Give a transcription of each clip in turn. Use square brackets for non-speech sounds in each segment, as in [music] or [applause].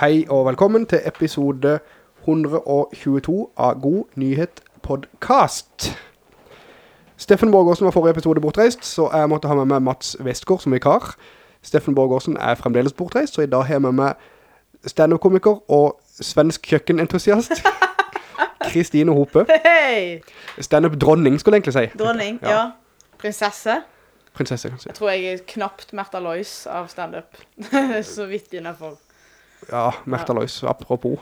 Hei og velkommen til episode 122 av God Nyhet Podcast. Steffen Borgårdsen var forrige episode bortreist, så jeg måtte ha med meg Mats Vestgård som vikar. Steffen Borgårdsen er fremdeles bortreist, så i dag har jeg med meg stand-up-komiker og svensk kjøkkenentusiast. [laughs] Kristine Hope. Stand-up-dronning, skulle jeg egentlig si. Dronning, Ja. ja. Prinsesse. Prinsesse, kanskje. Jeg tror jeg er knapt Märtha Lois av stand-up. [laughs] Så vidt innenfor. Ja, Märtha Lois, apropos.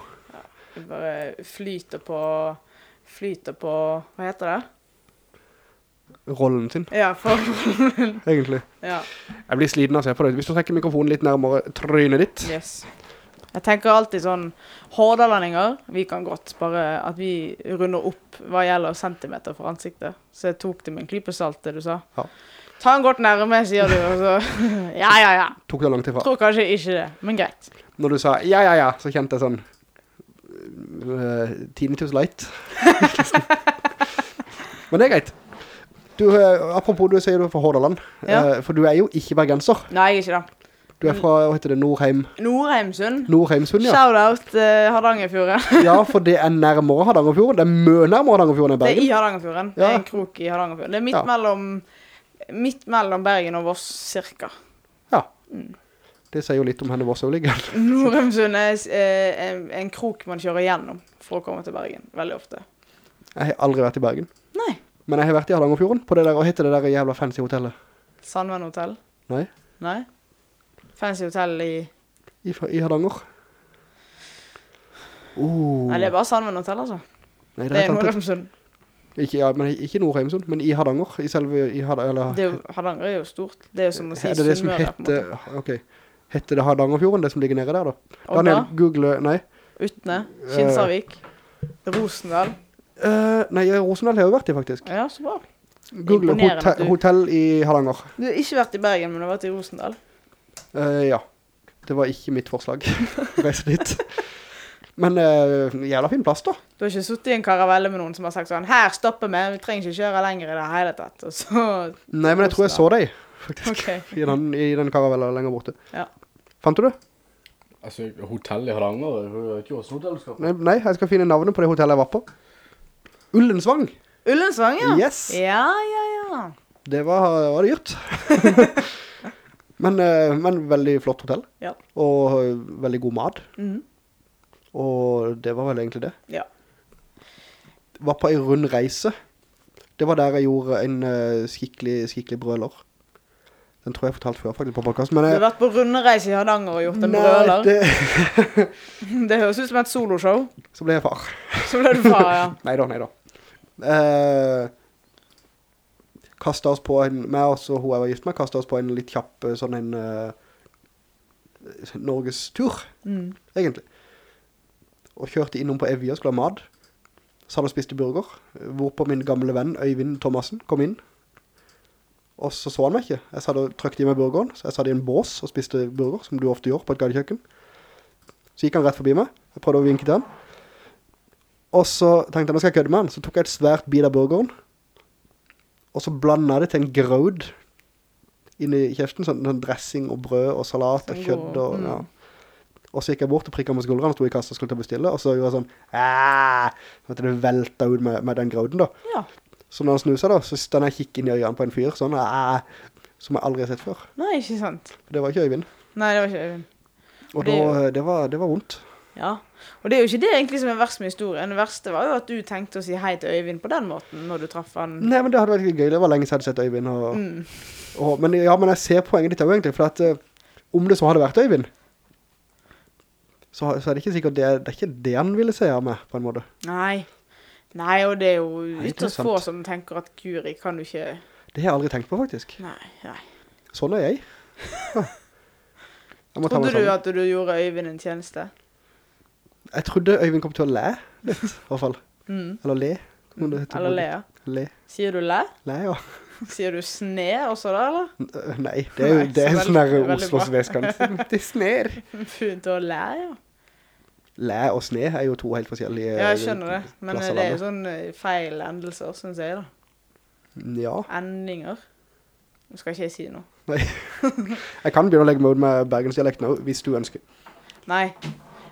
Jeg bare flyter på, flyter på, hva heter det? Rollen sin, Ja, for, [laughs] egentlig. ja, Jeg blir sliten av å se på det. Hvis du trekker mikrofonen litt nærmere trynet ditt. yes. Jeg tenker alltid sånn, hårdalendinger, vi kan godt bare at vi runder opp hva gjelder centimeter for ansiktet. Så jeg tok det med en klype salt, det du sa. Ja. Ta en godt nærme, sier du, og så, [laughs] ja, ja, ja. Tok det langt ifra. Tror kanskje ikke det, men greit. Når du sa ja, ja, ja, så kjente jeg sånn uh, Tinnitus light. Men det er greit. Du, uh, apropos du sier du er fra Hordaland, Ja. uh, for du er jo ikke bergenser. Nei, jeg er ikke det. Du er fra, hva heter det, Nordheim, Nordheimsund. Nordheimsund, ja. Shout-out uh, Hardangerfjorden. Ja, for det er nærmere Hardangerfjorden. Det er mø nærmere Hardangerfjorden enn Det er i Hardangerfjorden. Hardangerfjorden. Det er en krok i Hardangerfjorden. Det er midt, Ja. mellom, midt mellom Bergen og Voss, cirka. Ja. Det sier jo litt om henne Voss som ligger. [laughs] Nordheimsund er eh, en, en krok man kjører gjennom for å komme til Bergen, veldig ofte. Jeg har aldri vært i Bergen. Nei. Men jeg har vært i Hardangerfjorden, på det der, og heter det der jævla fancy hotellet? Sandvenn hotell? Nei, Nei? Fancy hotell i... i, i Hardanger. Oh. Nei, det er bare Sandvenn hotell, altså. Nei, Det det er er sant. Nordheimsund. Ikke, ja, men ikke Nordheimsund, men i Hardanger. I selve, i Hardanger, eller... Det er jo, Hardanger er jo stort. Det er jo som å si er det det som Sunnmøre, heter, ok, heter det Hardangerfjorden, det som ligger nede der da? Odda, Daniel, google, nei. Utne, Kinsarvik, Rosendal. Uh, nei, Rosendal har jeg vært i faktisk. Ja, så bra. Google hotell, hotell i Hardanger. Du har ikke vært i Bergen, men du har vært i Rosendal. Uh, ja, det var ikke mitt forslag. [laughs] Reise dit. Men uh, jævla fin plass da. Du har ikke suttet i en karavelle med noen som har sagt sånn, her stopper vi, vi trenger ikke kjøre lenger i det hele tatt. Så, Nei, men jeg tror jeg så deg, faktisk. Okay. I den, i den karavella lenger borte. Ja. Fant du det? Altså, hotell i Hardanger, jeg vet ikke hvordan hotell du skal. Nei, nei, jeg skal finne navnet på det hotellet jeg var på. Ullensvang. Ullensvang, ja. Yes. Ja, ja, ja. Det var, var dyrt. [laughs] men, eh, men veldig flott hotell. Ja. Og eh, veldig god mat. Mhm. Og det var vel egentlig det. Ja. Var på en rund reise. Det var der jeg gjorde en uh, skikkelig, skikkelig brøler. Den tror jeg jeg fortalte før faktisk på podcasten. Men Du har vært på rundereise i Hardanger og gjort en brøler. Det... [laughs] det, høres ut som et soloshow. så ble jeg far. [laughs] Så ble du far, ja. [laughs] Neida, neida. Uh, kastet oss på en, meg og så hun jeg var gift med, kastet oss på en litt kjapp, eh, sånn en uh, Norges tur, Mm. egentlig. Og kjørte innom på Evia og skulle ha mat. Så hadde jeg spist burger, hvorpå min gamle venn Øyvind Thomassen kom inn. Og så så han meg ikke. Jeg satt og trøkte i meg burgeren, så jeg satt i en bås og spiste burger, som du ofte gjør på et gadekjøkken. Så gikk han rett forbi meg. Jeg prøvde å vinke til han. Og så tenkte jeg, nå skal jeg kødde med han. Så tok jeg et svært bit av burgeren. Og så blandet det til en grød inn i kjeften. Sånn, sånn dressing og brød og salat og Sånn kjødd. Og, mm. ja. og så gikk jeg bort og prikket med skuldrene og stod i kassa og skulle til å bestille. Og så gjorde jeg sånn, Æh! Så at det velta ut med, med den grøden da. Ja. Så når han snuset da, så stod jeg og inn i øynene på en fyr, sånn, Æh! Som jeg aldri har sett før. Nei, ikke sant. For det var ikke Øyvind. Nei, det var ikke Øyvind. Og Det er da, det var, det var vondt. Ja. Og det er jo ikke det egentlig som er verst med historien. Det verste var jo at du tenkte å si hei til Øyvind på den måten når du traff han. Nei, men det hadde vært gøy. Det var lenge siden jeg hadde sett Øyvind. Og, Mm. og, men, ja, men jeg ser poenget ditt også egentlig, for at eh, om det så hadde vært Øyvind, så, så er det ikke sikkert det, det er ikke det han ville se av meg, på en måte. Nei. Nei, og det er jo er ytterst få som tenker at Guri kan du ikke Det har jeg aldri tenkt på, faktisk. Nei, nei. Sånn er jeg. Jeg Trodde du at du gjorde Øyvind en tjeneste? Jeg trodde Øyvind kom til å le litt, i hvert fall. Mm. Eller le. som. Eller le, ja. Le. Sier du le? Le, ja. [laughs] Sier du sne også da, eller? Nei, det er jo Nei, det er en sånn der Oslos vestkant. Det sner. Fint å le, ja. Le og sne er jo to helt forskjellige Ja, jeg skjønner det. Men det er jo sånn eh, feil endelser, synes jeg da. Ja, Endinger. Nå skal ikke jeg si noe. jeg kan begynne å legge meg ut med bergensdialekt nå, hvis du ønsker. Nei.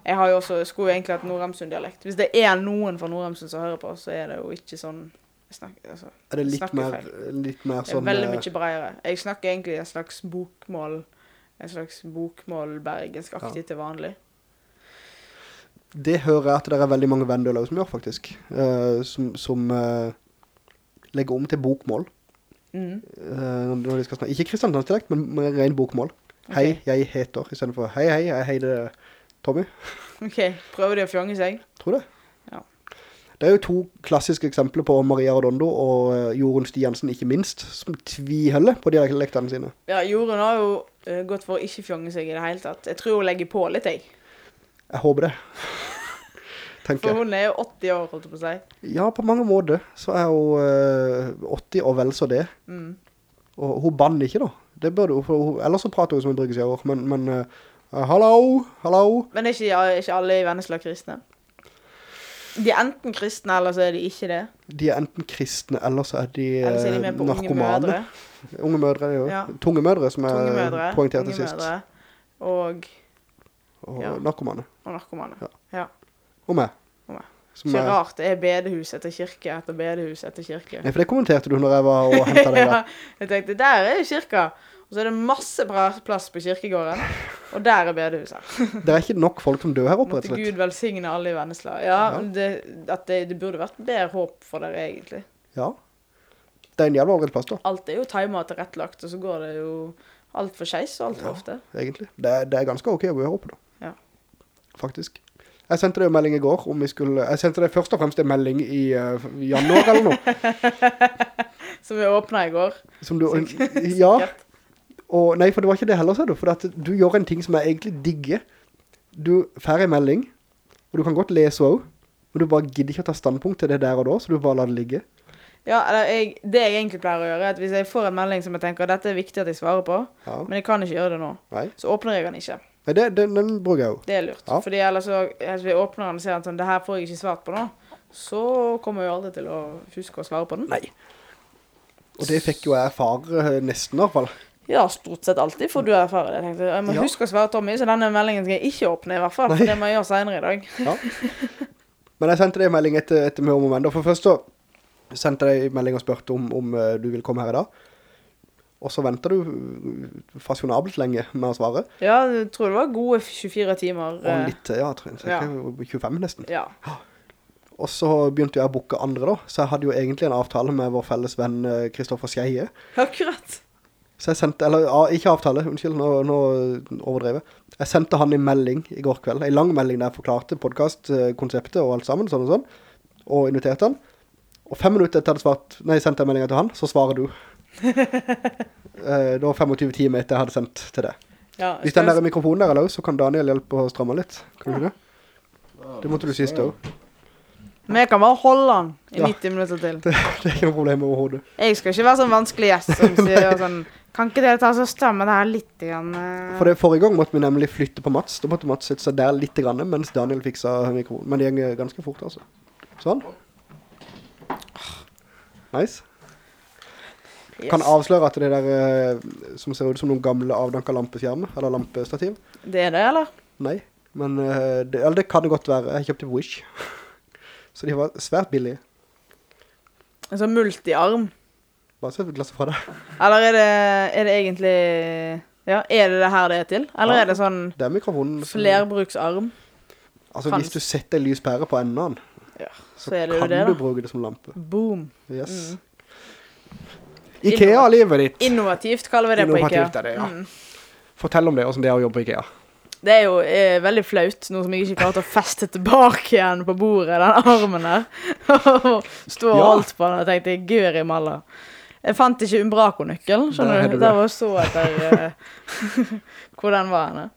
Jeg har jo også, skulle jo egentlig hatt Nordheimsund-dialekt. Hvis det er noen fra Nordheimsund som hører på, så er det jo ikke sånn snakker, altså, Er det litt mer, litt mer Det er sånn veldig eh, mye bredere. Jeg snakker egentlig en slags bokmål En slags bokmål-bergensk-aktig ja. til vanlig. Det hører jeg at det er veldig mange også som gjør, faktisk. Uh, som som uh, legger om til bokmål. Mm. Uh, når de skal snakke. Ikke kristiansdialekt, men med ren bokmål. Hei, jeg heter, i stedet for hei, hei, jeg heter Tommy. OK. Prøver de å fjonge seg? Tror det. Ja. Det er jo to klassiske eksempler på Maria Rodondo og Jorunn Stiansen, ikke minst, som tviheller på dialektene sine. Ja, Jorunn har jo gått for å ikke fjonge seg i det hele tatt. Jeg tror hun legger på litt, jeg. Jeg håper det. Tenker For hun er jo 80 år, holdt jeg på å si. Ja, på mange måter så er hun uh, 80 og vel så det. Mm. Og hun banner ikke da. Det burde hun, for hun, ellers så prater hun som en bryggesjøer. Men, men eh, hallo, hallo. Men er ikke, er ikke alle i Vennesla kristne? De er enten kristne, eller så er de ikke det. De er enten kristne, eller så er de, Eller så er de eh, med på Unge mødre. Unge mødre, jo. Ja. Tunge mødre, som jeg er poengtert til sist. Og, Og Ja. narkomane. og narkomane. Ja. Ja. Og meg. Og meg. Som Ikke er, rart det er bedehus etter kirke etter bedehus etter kirke. nei, for det kommenterte du når jeg var og hentet deg [laughs] der. ja, jeg tenkte, der er jo kirka. Og så er det masse bra plass på kirkegården. Og der er bedehuset. Det er ikke nok folk som dør her oppe, rett og slett. Gud velsigne alle i Vennesla. Ja, Ja. Det, at det, det burde vært bedre håp for dere, egentlig. Ja. Det er en jævla ålreit plass da, Alt er jo timet og tilrettelagt, og så går det jo altfor skeis altfor Ja. ofte. egentlig. Det det er ganske ok å bo her oppe da. Faktisk. Jeg sendte deg en melding i går om vi skulle... Jeg sendte deg først og fremst en melding i uh, januar eller noe. [laughs] Som vi åpnet i går. Som du... [laughs] Ja, og nei, for det var ikke det heller, sa du. For du gjør en ting som jeg egentlig digger. Du færre melding, og du kan godt lese også, men du bare gidder ikke å ta standpunkt til det der og da, så du bare lar det ligge. Ja, eller jeg, det jeg egentlig pleier å gjøre, er at hvis jeg får en melding som jeg tenker dette er viktig at jeg svarer på, Ja. men jeg kan ikke gjøre det nå, Nei. så åpner jeg den ikke. Nei, det, den, den bruker jeg jo. Det er lurt. Ja. Fordi ellers så, hvis vi åpner den og ser at sånn, det her får jeg ikke svart på nå, så kommer jeg jo aldri til å huske å svare på den. Nei. Og det fikk jo jeg erfare eh, nesten i hvert fall. Ja, stort sett alltid får du erfare det. Jeg tenkte, jeg må Ja. huske å svare Tommy, så denne meldingen skal jeg ikke åpne i hvert fall, Nei. for det må jeg gjøre senere i dag. Ja. Men jeg sendte deg en melding etter, etter om og men. For først så sendte jeg deg en melding og spurte om, om eh, du ville komme her i dag. Og så venter du eh, fasjonabelt lenge med å svare. Ja, jeg tror det var gode 24 timer. Og eh, litt, ja, jeg tror jeg, Ja. 25 nesten. Ja. [gasps] Og så begynte jeg å booke andre da. Så jeg hadde jo egentlig en avtale med vår felles venn eh, Kristoffer Skeie. [laughs] Akkurat. Så jeg sendte, eller ikke avtale, unnskyld, nå, nå overdrevet. Jeg sendte han en melding i går kveld, en lang melding der jeg forklarte podcastkonseptet og alt sammen, sånn og sånn, og inviterte han. Og fem minutter etter jeg hadde svart, nei, sendte jeg meldingen til han, så svarer du. [laughs] Eh, var 25 timer etter jeg hadde sendt til det. Ja, Hvis den der mikrofonen der er løs, så kan Daniel hjelpe å stramme litt. Kan du det? Det måtte du sist også. Men jeg kan bare holde den i Ja. 90 minutter til. [laughs] Det, det er ikke noe problem overhodet. Jeg skal ikke være sånn vanskelig gjest som [laughs] sier sånn Kan ikke dere ta så stramme det her litt grann? eh?» For det forrige gang måtte vi nemlig flytte på Mats. Da måtte Mats sitte seg der litt grann, mens Daniel fiksa mikrofonen. Men det gjenger ganske fort, altså. Sånn. Nice. Yes. Kan avsløre at det der eh, som ser ut som noen gamle avdanka lampeskjermer, eller lampestativ. Det er det, eller? Nei, men eh, det, eller det kan det godt være. Jeg kjøpte Wish. [laughs] Så de var svært billige. En sånn multiarm. Bare et glasset fra deg. [laughs] Eller er det, er det egentlig Ja, er det det her det er til? Eller Ja. er det sånn Det er mikrofonen. flerbruksarm? Altså, kan- hvis du setter en på enden av den, Ja, så, så det kan du bruke det som lampe. Boom. Yes. Mm. Ikea-livet ditt. Innovativt kaller vi det på IKEA. Det, ja. Mm. Fortell om det, hvordan det er å jobbe på Ikea. Det er jo eh, veldig flaut, noe som jeg ikke klarte å feste tilbake igjen på bordet, den armen der. [laughs] Stå og Ja. holdt på den og tenkte, guri i malla. Jeg fant ikke Umbraco-nøkkelen, skjønner hadde du. Der var så etter eh, [laughs] hvor den var henne.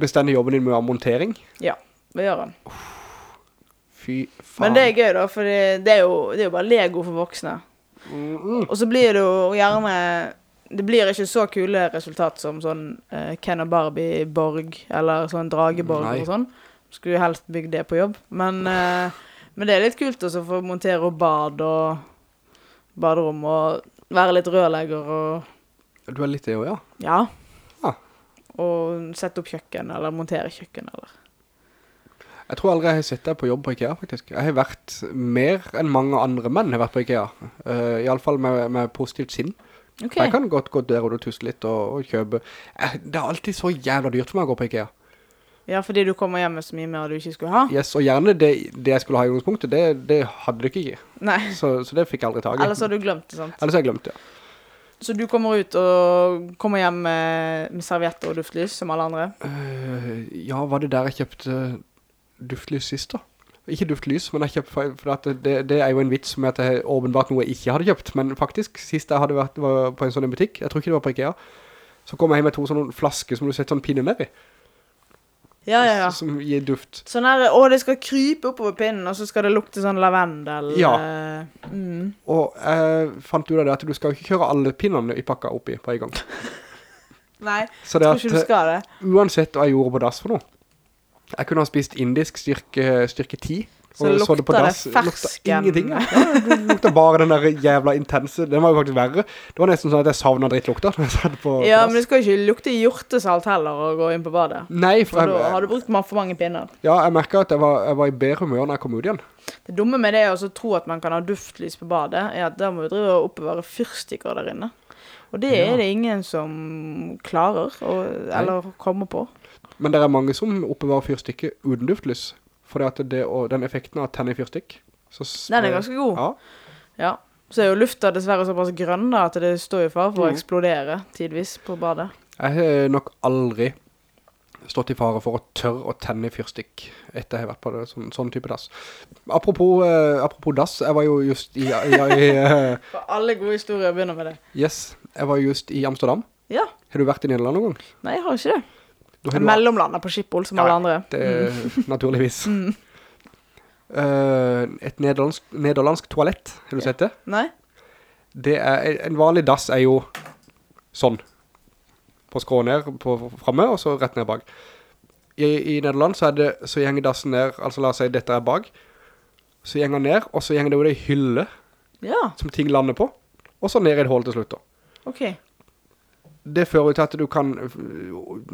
Bestemmer jobben din med montering. Ja, det gjør den. Fy faen. Men det er gøy da, for det, det, er, jo, det er jo bare Lego for voksne. Og så blir det jo gjerne Det blir ikke så kule resultat som sånn uh, Ken og Barbie Borg, eller sånn Drageborg Nei. og sånn. Skulle jo helst bygd det på jobb. Men, uh, men det er litt kult også å få montere og bad og baderom og være litt rørlegger og Du er litt det òg, ja. ja. Ah. Og sette opp kjøkken, eller montere kjøkken, eller Jeg tror aldri jeg har sett deg på jobb på IKEA, faktisk. Jeg har vært mer enn mange andre menn har vært på IKEA. Uh, I alle fall med, med positivt sinn. Okay. Jeg kan godt gå der og tusse litt og, og kjøpe. Jeg, Det er alltid så jævla dyrt for meg å gå på IKEA. Ja, fordi du kommer hjem med så mye mer du ikke skulle ha? Yes, og gjerne det, det jeg skulle ha i gangspunktet, det, det hadde du ikke i. Nei. Så, så det fikk jeg aldri tag i. Ellers har du glemt det, sant? Ellers har jeg glemt det. ja. Så du kommer ut og kommer hjem med, med servietter og duftlys, som alle andre? Uh, ja, var det der jeg kjøpte duftlys da? Ikke duftlys, men jeg kjøpt, for, det, det er jo en vits med at det er åpenbart noe jeg ikke hadde kjøpt, men faktisk, sist jeg hadde vært på en sånn butikk, jeg tror ikke det var på Ikea, så kom jeg hjem med to sånne flasker som du setter sånn pinne ned i, Ja, ja, ja. som gir duft. Sånn her, å, det skal krype oppover pinnen, og så skal det lukte sånn lavendel. Ja. eh, Mm. Og jeg fant ut av det at du skal ikke kjøre alle pinnene i pakka oppi på en gang. [laughs] Nei, jeg det tror ikke du skal det. uansett hva jeg gjorde på dass for noe, jeg kunne ha spist indisk styrke, styrke 10, Så lukta på det lukta fersken. ingenting. Ja. Det lukta bare den der jævla intense, den var jo faktisk verre. Det var nesten sånn at jeg savnet drittlukta når jeg satt på, Ja, på men det skal jo ikke lukte hjortesalt heller å gå inn på badet. Nei, for For da har du brukt for mange pinner. ja, jeg merket at jeg var, jeg var i bedre humør når jeg kom ut igjen. Det dumme med det å tro at man kan ha duftlys på badet, er at da må du drive og oppbevare fyrstikker der inne. Og det er det ingen som klarer, å, eller kommer på. Men det er mange som oppbevarer fyrstykket uten duftlys, for det at det, og den effekten av å tenne i fyrstikk. Den er ganske god. Ja, Ja. Så er jo lufta dessverre såpass grønn da, at det står i fare for å Mm. eksplodere tidvis på badet. jeg har nok aldri stått i fare for å tørre å tenne i fyrstikk etter jeg har vært på det, sånn, sånn type dass. Apropos, eh, apropos dass, jeg var jo just i, i, i [laughs] eh, For alle gode historier begynner med det. yes, jeg var just i Amsterdam. Ja. Har du vært i Nederland noen gang? Nei, jeg har ikke det. Har Jeg på Schiphol som Ja, alle andre. Det er [laughs] naturligvis. Mm. uh, et nederlandsk, nederlandsk toalett, har du sett det? Nei? Det er, en vanlig dass er jo sånn. På skrå ned på fremme, og så rett ned bak. I, i Nederland så er det, så gjenger dassen ned, altså la oss si dette er bak. Så gjenger den ned, og så gjenger det jo det hylle Ja, som ting lander på. Og så ned i et hål til slutt da. OK. Det fører til at du kan,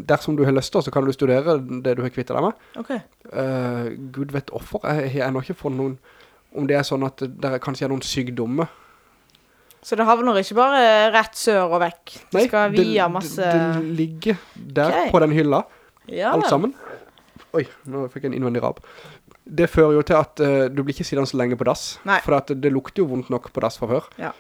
dersom du har lyst til, så kan du studere det du har kvittet deg med. ok. Uh, Gud vet hvorfor. Jeg har ennå ikke fått noen, om det er sånn at det kanskje er noen sykdommer. Så det havner ikke bare rett sør og vekk. Det skal via masse det, ligger der okay. på den hylla, Ja, alt sammen. Oi, nå fikk jeg en innvendig rab. Det fører jo til at uh, du blir ikke sittende så lenge på dass. Nei. For det lukter jo vondt nok på dass fra før. Ja.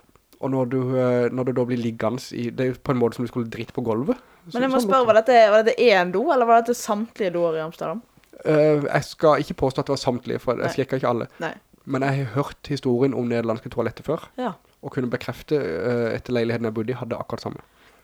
Og når du, eh, når du da blir liggende i, det er på en måte som du skulle dritt på gulvet. Så- Men jeg må sånn spørre, var dette, var dette én do, eller var dette samtlige doer i Amsterdam? Eh, jeg skal ikke påstå at det var samtlige, for jeg sjekket ikke alle. Nei. Men jeg har hørt historien om nederlandske toaletter før. Ja. Og kunne bekrefte uh, etter leiligheten jeg bodde i, hadde akkurat samme.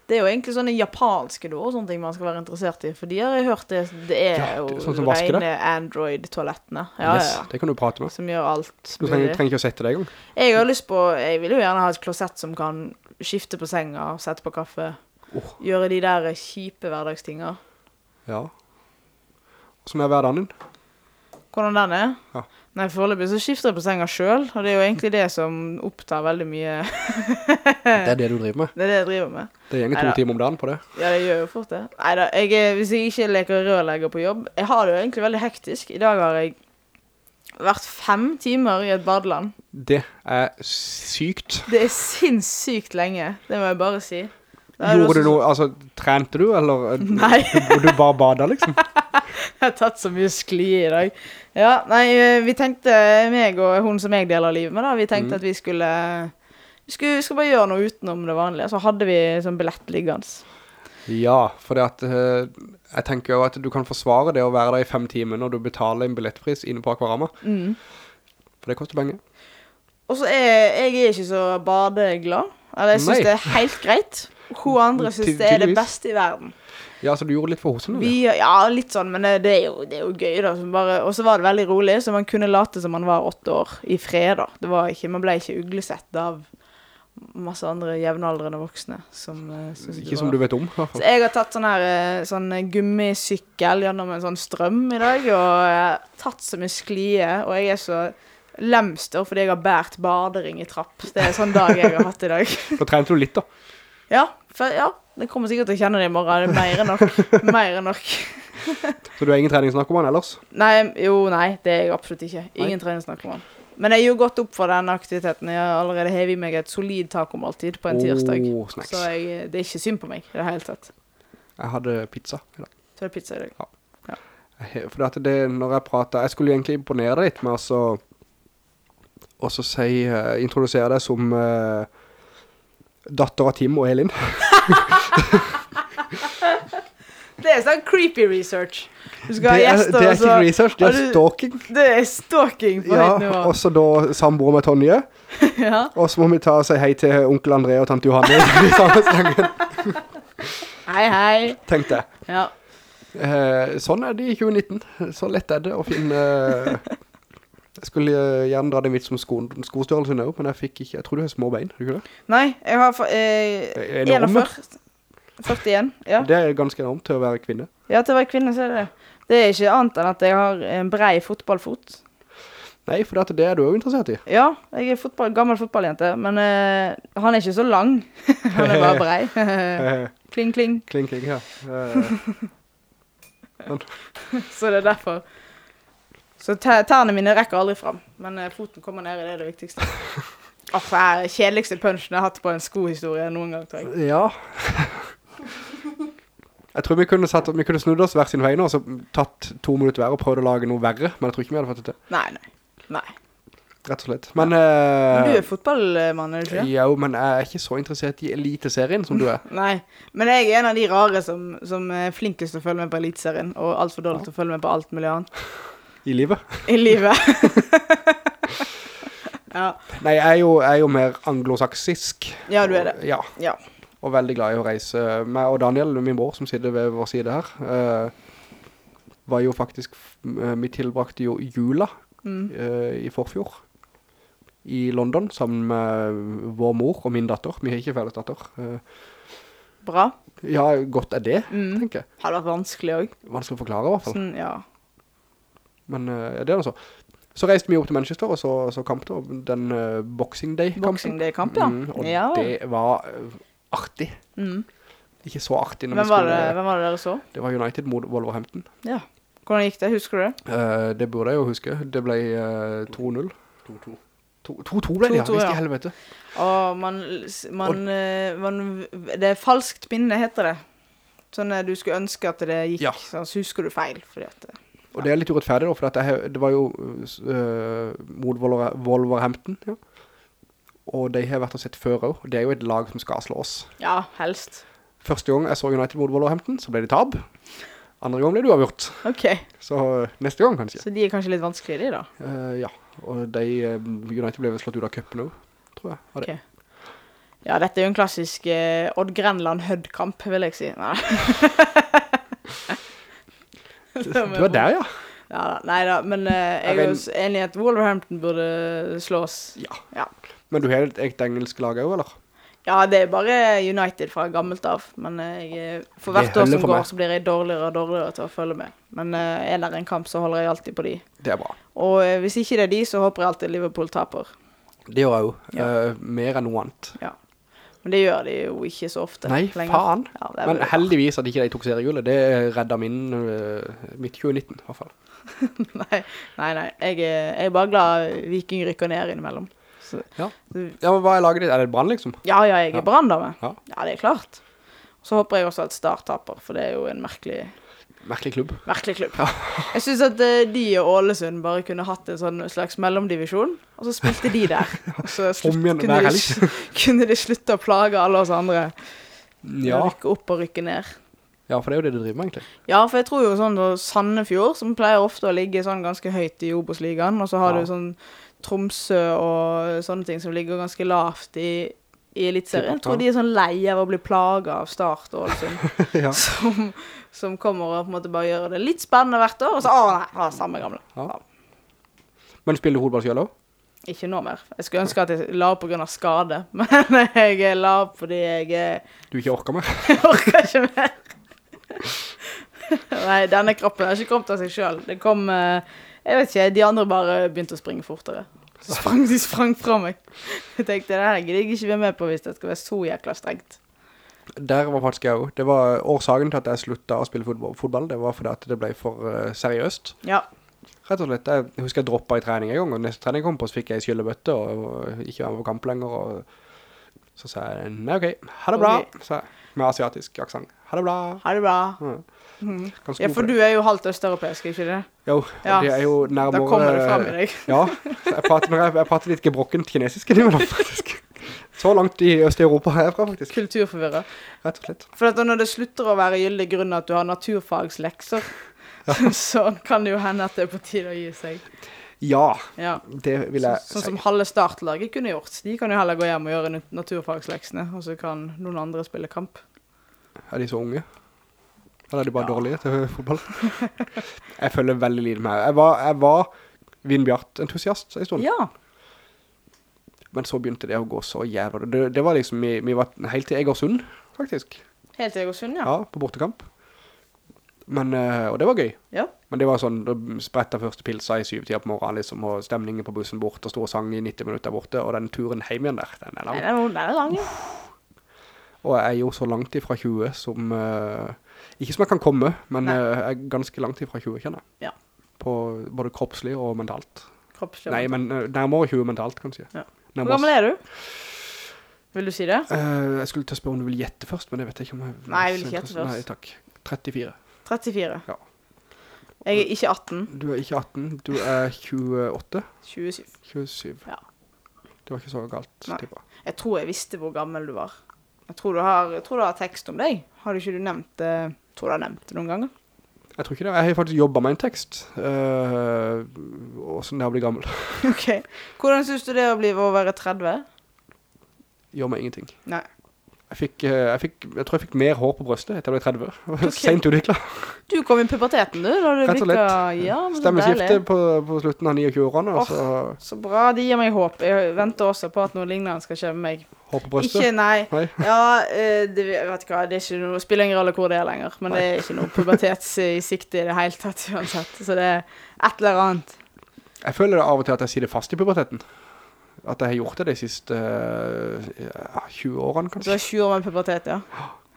Det er jo egentlig sånne japanske do og sånne ting man skal være interessert i. For de har jeg hørt det, det er Ja, jo sånn rene Android-toalettene. Ja, yes, ja, det kan du prate med. Som gjør alt Du trenger, trenger ikke å sette deg i gang. Jeg har lyst på Jeg vil jo gjerne ha et klosett som kan skifte på senga, sette på kaffe. oh. Gjøre de der kjipe hverdagstinga. Ja. Som er hverdagen din. Hvordan den er? Ja. Nei, foreløpig så skifter jeg på senga sjøl, og det er jo egentlig det som opptar veldig mye Det er det du driver med. Det er det jeg driver med. Det Neida. to timer om dagen på det. Ja, det gjør jo fort det. Nei da, er- hvis jeg ikke leker rørlegger på jobb Jeg har det jo egentlig veldig hektisk. I dag har jeg vært fem timer i et badeland. Det er sykt. Det er sinnssykt lenge, det må jeg bare si. Gjorde du noe, altså, trente du, eller eh, [laughs] Nei. du bare badet, liksom? [laughs] Jeg har tatt så mye skli i dag. Ja, nei, eh, vi tenkte, meg og hun som jeg deler livet med, da, vi tenkte mm. at vi skulle vi skulle, vi skulle bare gjøre noe utenom det vanlige. Så hadde vi sånn billett liggende. Ja, for at, eh, jeg tenker jo at du kan forsvare det å være der i fem timer når du betaler en billettpris inne på Akvarama. Mm. For det koster penger. Og så er jeg er ikke så badeglad. Eller jeg syns det er helt greit. Hun andre syns det er det beste i verden. Ja, så du gjorde litt for hosene, Vi, ja, litt sånn, men det, er, jo, det er jo gøy, da. Og så var det veldig rolig, så man kunne late som man var åtte år. I fred, da. Det var ikke, man ble ikke uglesett av masse andre jevnaldrende voksne som uh, Ikke var som du vet om, Så jeg har tatt sånn her eh, sånn gummisykkel gjennom en sånn strøm i dag, og tatt så mye sklie, og jeg er så lemster fordi jeg har bært badering i trapp. Det er sånn dag jeg har hatt i dag. Da trente du litt, da. Ja, for, ja, det kommer sikkert til å kjenne det i morgen. Det er mer enn nok. [laughs] Mer enn nok. [laughs] Så du er ingen treningsnarkoman ellers? Nei, jo, nei, det er jeg absolutt ikke. Ingen treningsnarkoman. Men jeg er jo gått opp for den aktiviteten. Jeg har allerede hevet i meg et solid tacomåltid på en tirsdag. Oh. Så jeg, det er ikke synd på meg i det hele tatt. Jeg hadde pizza i dag. Så er pizza i dag. Ja. For at det, når jeg prater, jeg skulle egentlig imponere deg litt med å så, si, uh, introdusere deg som eh, datter av Tim og Elin. [laughs] Det er sånn creepy research. Du skal Det er, gjester, det er ikke research, det er du- stalking. Det er stalking på Ja, høyt nivå. og så da samboer med Tonje. [laughs] ja. Og så må vi ta og si hei til onkel André og tante Johanne i samme slengen, [laughs] Hei, hei. tenkte jeg. Ja. Eh, sånn er det i 2019. Så lett er det å finne eh, Jeg skulle eh, gjerne dra det mitt som sko, skostørrelse nå, men jeg fikk ikke Jeg tror du har små bein, har du ikke det? Nei, jeg har fa- eh, Enorme. 41. 41. Ja. Det er ganske enormt til å være kvinne. ja, til å være kvinne så er det det. er ikke annet enn at jeg har en brei fotballfot. Nei, for det, det er du også interessert i. Ja, jeg er fotball, gammel fotballjente, men uh, han er ikke så lang. [laughs] han er bare brei. Eh, [laughs] kling, kling. kling, kling, ja. [laughs] Uh, Så det er derfor. Så tærne mine rekker aldri fram, men eh, foten kommer ned i det er det viktigste. [laughs] Aff, det kjedeligste punchen jeg har hatt på en skohistorie noen gang, tror jeg. ja. Jeg tror vi kunne, satt, vi kunne snudd oss hver sin vei nå, og så tatt to minutter hver og prøvd å lage noe verre, men jeg tror ikke vi hadde fått det til, Nei, nei. Nei. rett og slett. Men, Men du eh, er fotballmann, er du ikke? jo, men jeg er ikke så interessert i eliteserien som du er. [laughs] Nei. Men jeg er en av de rare som, som er flinkest til å følge med på Eliteserien, og altfor dårlig til å følge med på alt mulig annet I livet. i livet. [laughs] [laughs] ja. Nei, jeg er jo, jeg er jo mer anglosaksisk. ja, du er det. Ja, Ja. og veldig glad i å reise. Meg og Daniel, min bror, som sitter ved vår side her, uh, var jo faktisk, uh, vi tilbrakte jo jula Mm. uh, i forfjor i London sammen med vår mor og min datter. Vi har ikke felles datter. Eh, Bra. ja, godt er det, Mm. tenker jeg. Hadde vært vanskelig også? Vanskelig å forklare i hvert fall. Sånn, ja. Men eh, ja, det er det så. Så reiste vi opp til Manchester og så, så kamp da, den uh, Boxing Day-kampen. Boxing Day-kamp, ja. Mm, og Ja det var eh, artig. Mm. Ikke så artig Hvem var, skulle... det, hvem var det dere så? Det var United mot Wolverhampton. Ja. Hvordan gikk det? Husker du det? Uh, det burde jeg jo huske. Det ble uh, 2-0. 2-2. 2-2 ble det, ja. 2-2, Visst ja. i helvete. Og man, man, eh, man Det er falskt minne, heter det. Sånn at du skulle ønske at det gikk, Ja. sånn, så husker du feil. Fordi at det, Og det er litt urettferdig da, for dette, det var jo uh, mot Wolverhampton, ja. Og de har vært og sett før også. Det er jo et lag som skal slås. Ja, helst. Første gang jeg så United mot Wolverhampton, så ble det tab. Andre gang ble det uavgjort. OK. Så eh, neste gang kanskje. Så de er kanskje litt vanskeligere da. Uh, ja, og de, eh, United ble vel slått ut av køppen også, tror jeg. Var det. Ok. Ja, dette er jo en klassisk uh, Odd Grenland-Hødd-kamp, vil jeg si. Nei. [laughs] Du [laughs] er der, ja. Ja da. Nei da, men uh, jeg Er jo enig i at Wolverhampton burde slås. Ja. Ja. Men du har et eget engelsk lag også, eller? Ja, det er bare United fra gammelt av. Men eh, jeg, for hvert år som går, så blir jeg dårligere og dårligere til å følge med. Men uh, er det en kamp, så holder jeg alltid på de. Det er bra. Og uh, hvis ikke det er de, så håper jeg alltid Liverpool taper. Det gjør jeg jo. Ja. Uh, mer enn noe annet. Men det gjør de jo ikke så ofte Nei, lenger. faen. Ja, er Men heldigvis at ikke de tok seriegullet, det redda min, uh, mitt 2019 i hvert fall. [laughs] nei, nei, nei. Jeg, er- jeg er bare glad Viking rykker ned innimellom. Så, Ja. Ja, men hva er laget ditt? Er det Brann liksom? ja, ja, jeg Ja. Brann da med. Ja. Ja, det er klart. Så håper jeg også at Start taper, for det er jo en merkelig, Merkelig klubb. merkelig klubb. Jeg synes at eh, de og Ålesund bare kunne hatt en sånn slags mellomdivisjon, og så spilte de der. [laughs] Og så slutt, kunne, de, [laughs] kunne de slutte å plage alle oss andre. Ja. Rykke opp og rykke ned. ja, for det er jo det de driver med egentlig. Ja, for jeg tror jo sånn Sandefjord, som pleier ofte å ligge sånn ganske høyt i Obos-ligaen, og så har Ja. du sånn Tromsø og sånne ting som ligger ganske lavt i, i Eliteserien. Jeg tror de er sånn lei av å bli plaga av Start og Ålesund, [laughs] ja. som, som kommer og på en måte bare gjør det litt spennende hvert år, og så Å, nei, ah, samme gamle. Ja. Ja. Men spiller du fotball selv også? Ikke nå mer. Jeg skulle ønske at jeg la opp pga. skade, [laughs] men jeg la opp fordi jeg eh, Du ikke orker mer? [laughs] Jeg orker ikke mer. Nei, denne kroppen har ikke kommet av seg sjøl. Det kom eh, Jeg vet ikke, de andre bare begynte å springe fortere. Så sprang de sprang fra meg. Jeg tenkte det her gidder jeg ikke være med på hvis det skal være så jækla strengt. Der var faktisk jeg også. Det var årsaken til at jeg sluttet å spille fotball. Det var fordi at det ble for eh, seriøst. Ja. Rett og slett. Jeg husker jeg droppet i trening en gang, og neste trening kom på, så fikk jeg skyllebøtte, og, og ikke være med på kamp lenger, og så sa jeg, nei, ok, ha det bra, okay. sa jeg, med asiatisk aksent. Ha det bra. Ha det bra. Ja. Ganske Ja, for du er jo halvt østeuropeisk, ikke det? Jo, Ja, det er jo nærmere... Da kommer det frem i deg. [laughs] Ja, jeg prater, jeg, prater litt gebrokkent kinesisk [laughs] innimellom, faktisk. Så langt i Øst-Europa er jeg fra, faktisk. Kulturforvirret. Rett og slett. For når det slutter å være gyldig grunn at du har naturfagslekser, [laughs] så kan det jo hende at det er på tide å gi seg. Ja, Ja. det vil jeg Sånn som halve startlaget kunne gjort. De kan jo heller gå hjem og gjøre naturfagsleksene, og så kan noen andre spille kamp. Er de så unge? Eller er de bare Ja. dårlige til fotball? [laughs] jeg følger veldig lite med. Jeg var, jeg var Vinbjart-entusiast en stund. Ja. Men så begynte det å gå så jævlig. Det, det var liksom, vi, vi var helt til Egersund, faktisk. Helt til Egersund, ja. Ja, på bortekamp. Men, eh, og det var gøy. Ja. Men det var sånn, da sprettet første pilsa i syvtida på morgenen, liksom, og stemningen på bussen bort, og store sang i 90 minutter borte, og den turen hjem igjen der, den er lang. den er, den er lang, ja. Og jeg er jo så langt ifra 20 som, eh, ikke som jeg kan komme, men eh, jeg er ganske langt ifra 20, kjenner jeg. Ja. På både kroppslig og mentalt. Kroppslig. Nei, men eh, nærmere 20 mentalt, kanskje. Ja. Nærmere Hvor gammel er du? Vil du si det? Uh, jeg skulle til å spørre om du vil gjette først, men det vet jeg ikke om jeg... Nei, jeg vil ikke gjette først. Nei, takk. 34. 34. Ja. Jeg er ikke 18. Du er ikke 18, du er 28, 27. 27. Ja. Det var ikke så galt, tipper. Jeg tror jeg visste hvor gammel du var. Jeg tror du har, tror du har tekst om deg. Har du ikke du nevnt det? Tror du har nevnt det noen ganger. Jeg tror ikke det. Jeg har faktisk jobbet med en tekst. Uh, sånn at jeg blir bli gammel. [laughs] Ok. Hvordan synes du det å bli å være 30? Gjør meg ingenting. Nei. Jeg fikk, eh, jeg fikk, jeg tror jeg fikk mer hår på brøstet etter jeg ble 30. år. Okay. [laughs] Sent utviklet. Du kom i puberteten, du. Da du Rett og slett. Ja, Stemmeskifte på, på slutten av 29-årene, Oh, så Så bra. Det gir meg håp. Jeg venter også på at noe lignende skal skje med meg. hår på brøstet. Ikke, nei. Nei. [laughs] Ja, eh, det, vet du hva, det noe, spiller ingen rolle hvor det er lenger, men det er ikke noe pubertets i sikte i det hele tatt uansett. Så det er et eller annet. Jeg føler det av og til at jeg sier det fast i puberteten. At jeg har gjort det de siste eh, ja, 20 årene, kanskje. Du er 20 år med pubertet, ja.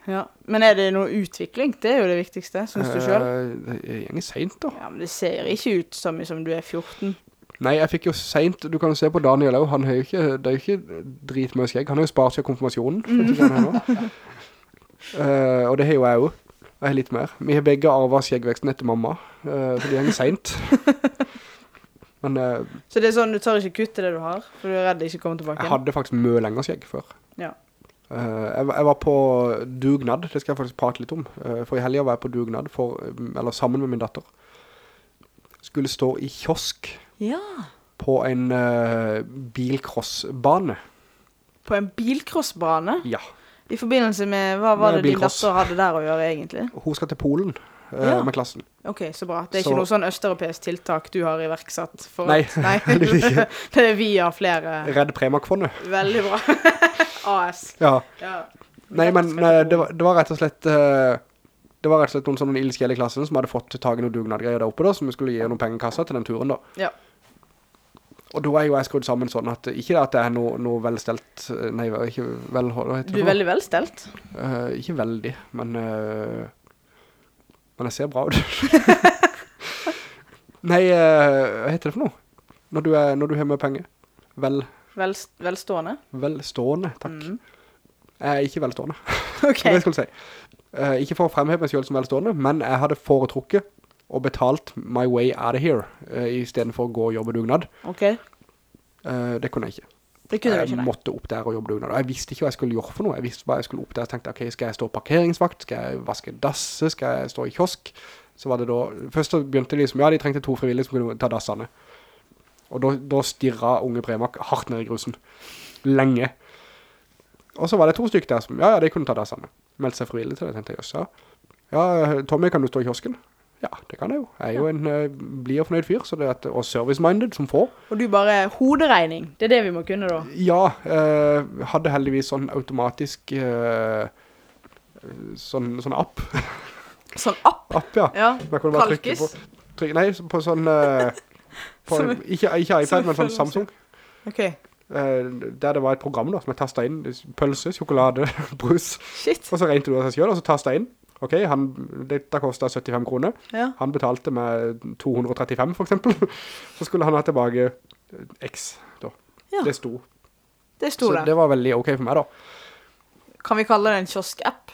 ja. Men er det noe utvikling? Det er jo det viktigste, synes du selv? Eh, Det gjenger sent, da. Ja, men det ser ikke ut som, som du er 14. Nei, jeg fikk jo sent, du kan jo se på Daniel også, han har jo ikke, det er jo ikke dritmøy skjegg, han har jo spart seg konfirmasjonen, mm. Eh, og det har jo jeg jo, jeg har litt mer. Vi har begge arvet skjeggveksten etter mamma, uh, for det gjenger sent. [laughs] Men uh, Så det er sånn, du tør ikke kutte det du har, for du er redd det ikke kommer tilbake jeg hadde faktisk mye lenger skjegg før. Ja. Uh, jeg, var- jeg var på dugnad, det skal jeg faktisk prate litt om. Uh, for i helgen var jeg på dugnad, for, eller sammen med min datter. Skulle stå i kiosk Ja. på en uh, bilcrossbane. På en bilcrossbane? Ja. I forbindelse med, hva var det din datter hadde der å gjøre egentlig? Hun skal til Polen Ja. med klassen. Ok, så bra. Det er Så- ikke noe sånn østeuropeisk tiltak du har iverksatt for Nei, [laughs] Nei. ikke. [laughs] det er via flere. Redd Premakfondet. Veldig bra. [laughs] AS. Ja. Ja. Nei, men eh, det, var, det var rett og slett eh, Det var rett og slett noen sånne ildsjel i klassen som hadde fått tak i noen dugnadgreier der oppe da, som vi skulle gi noen pengekasser til den turen da. Ja. Og da er jo jeg skrudd sammen sånn at, ikke at det er noe, noe velstelt, eh, nei, ikke vel, hva heter Du er veldig velstelt. Uh, ikke veldig, men eh, Men jeg ser bra ut. [laughs] Nei, eh, hva heter det for noe? Når du, er, når du har med penger. Vel, Vel, velstående. velstående, takk. Mm. Jeg er ikke velstående, [laughs] Ok. det skulle jeg si. Uh, ikke for å fremheve meg selv som velstående, men jeg hadde foretrukket og betalt my way out of here, uh, i stedet for å gå og jobbe dugnad. Ok. Uh, det kunne jeg ikke. Jeg måtte opp der og jobbe dugnad. Jeg visste ikke hva jeg skulle gjøre for noe. Jeg visste hva jeg skulle opp der. Jeg tenkte, ok, skal jeg stå parkeringsvakt? Skal jeg vaske dasse? Skal jeg stå i kiosk? Så var det da, først begynte de liksom, ja, de trengte to frivillige som kunne ta dassene. Og da, da stirret unge Premak hardt ned i grusen. Lenge. Og så var det to stykker der som, ja, ja, de kunne ta dassene. Meldte seg frivillig til det, tenkte jeg, ja. Ja, Tommy, kan du stå i kiosken? Ja, det kan jeg jo. Jeg er jo en uh, bli og fornøyd fyr, så det at, og service-minded som får. Og du bare hoderegning. Det er det vi må kunne da. Ja, uh, hadde heldigvis sånn automatisk uh, sånn, sånn app. [laughs] Sånn app. app, ja. Ja. Kalkis. på, trykke, nei, på sånn, uh, [laughs] på, Som- ikke, ikke iPad, men sånn. Samsung. Ok. der det var et program da, som jeg tastet inn, pølse, sjokolade, [laughs] brus, Shit. og så regnet du av seg selv, og så tastet jeg inn. Ok, han, dette kostet 75 kroner. Ja. Han betalte med 235 for eksempel. [laughs] Så skulle han ha tilbake eh, X da. Ja. Det sto. Det sto Så der. det var veldig ok for meg da. Kan vi kalle det en kiosk-app?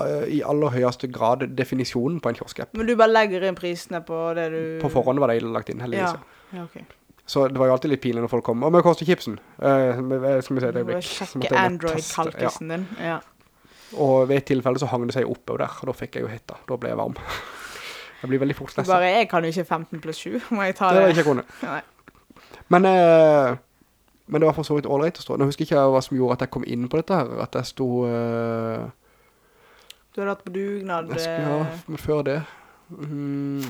Eh, I aller høyeste grad definisjonen på en kiosk-app. Men du bare legger inn prisene på det du... På forhånd var det lagt inn, heldigvis. Ja. Ja. ok. Så det var jo alltid litt pinlig når folk kom. Og med koster chipsen. Eh, skal vi se et Du må sjekke. Android-kalkisen din. Ja. Og ved et tilfelle så hang det seg oppe der, og da fikk jeg jo hetta. Da ble jeg varm. [laughs] Jeg blir veldig fort stresset. Bare, jeg kan jo ikke 15 pluss 7. Må jeg ta Det det? er ikke jeg kunne. Men, eh, men det var for så vidt all right å stå. Nå husker jeg ikke hva som gjorde at jeg kom inn på dette her. At jeg sto... eh, Du hadde hatt på dugnad. skulle, ja, eh, men før det... Mm,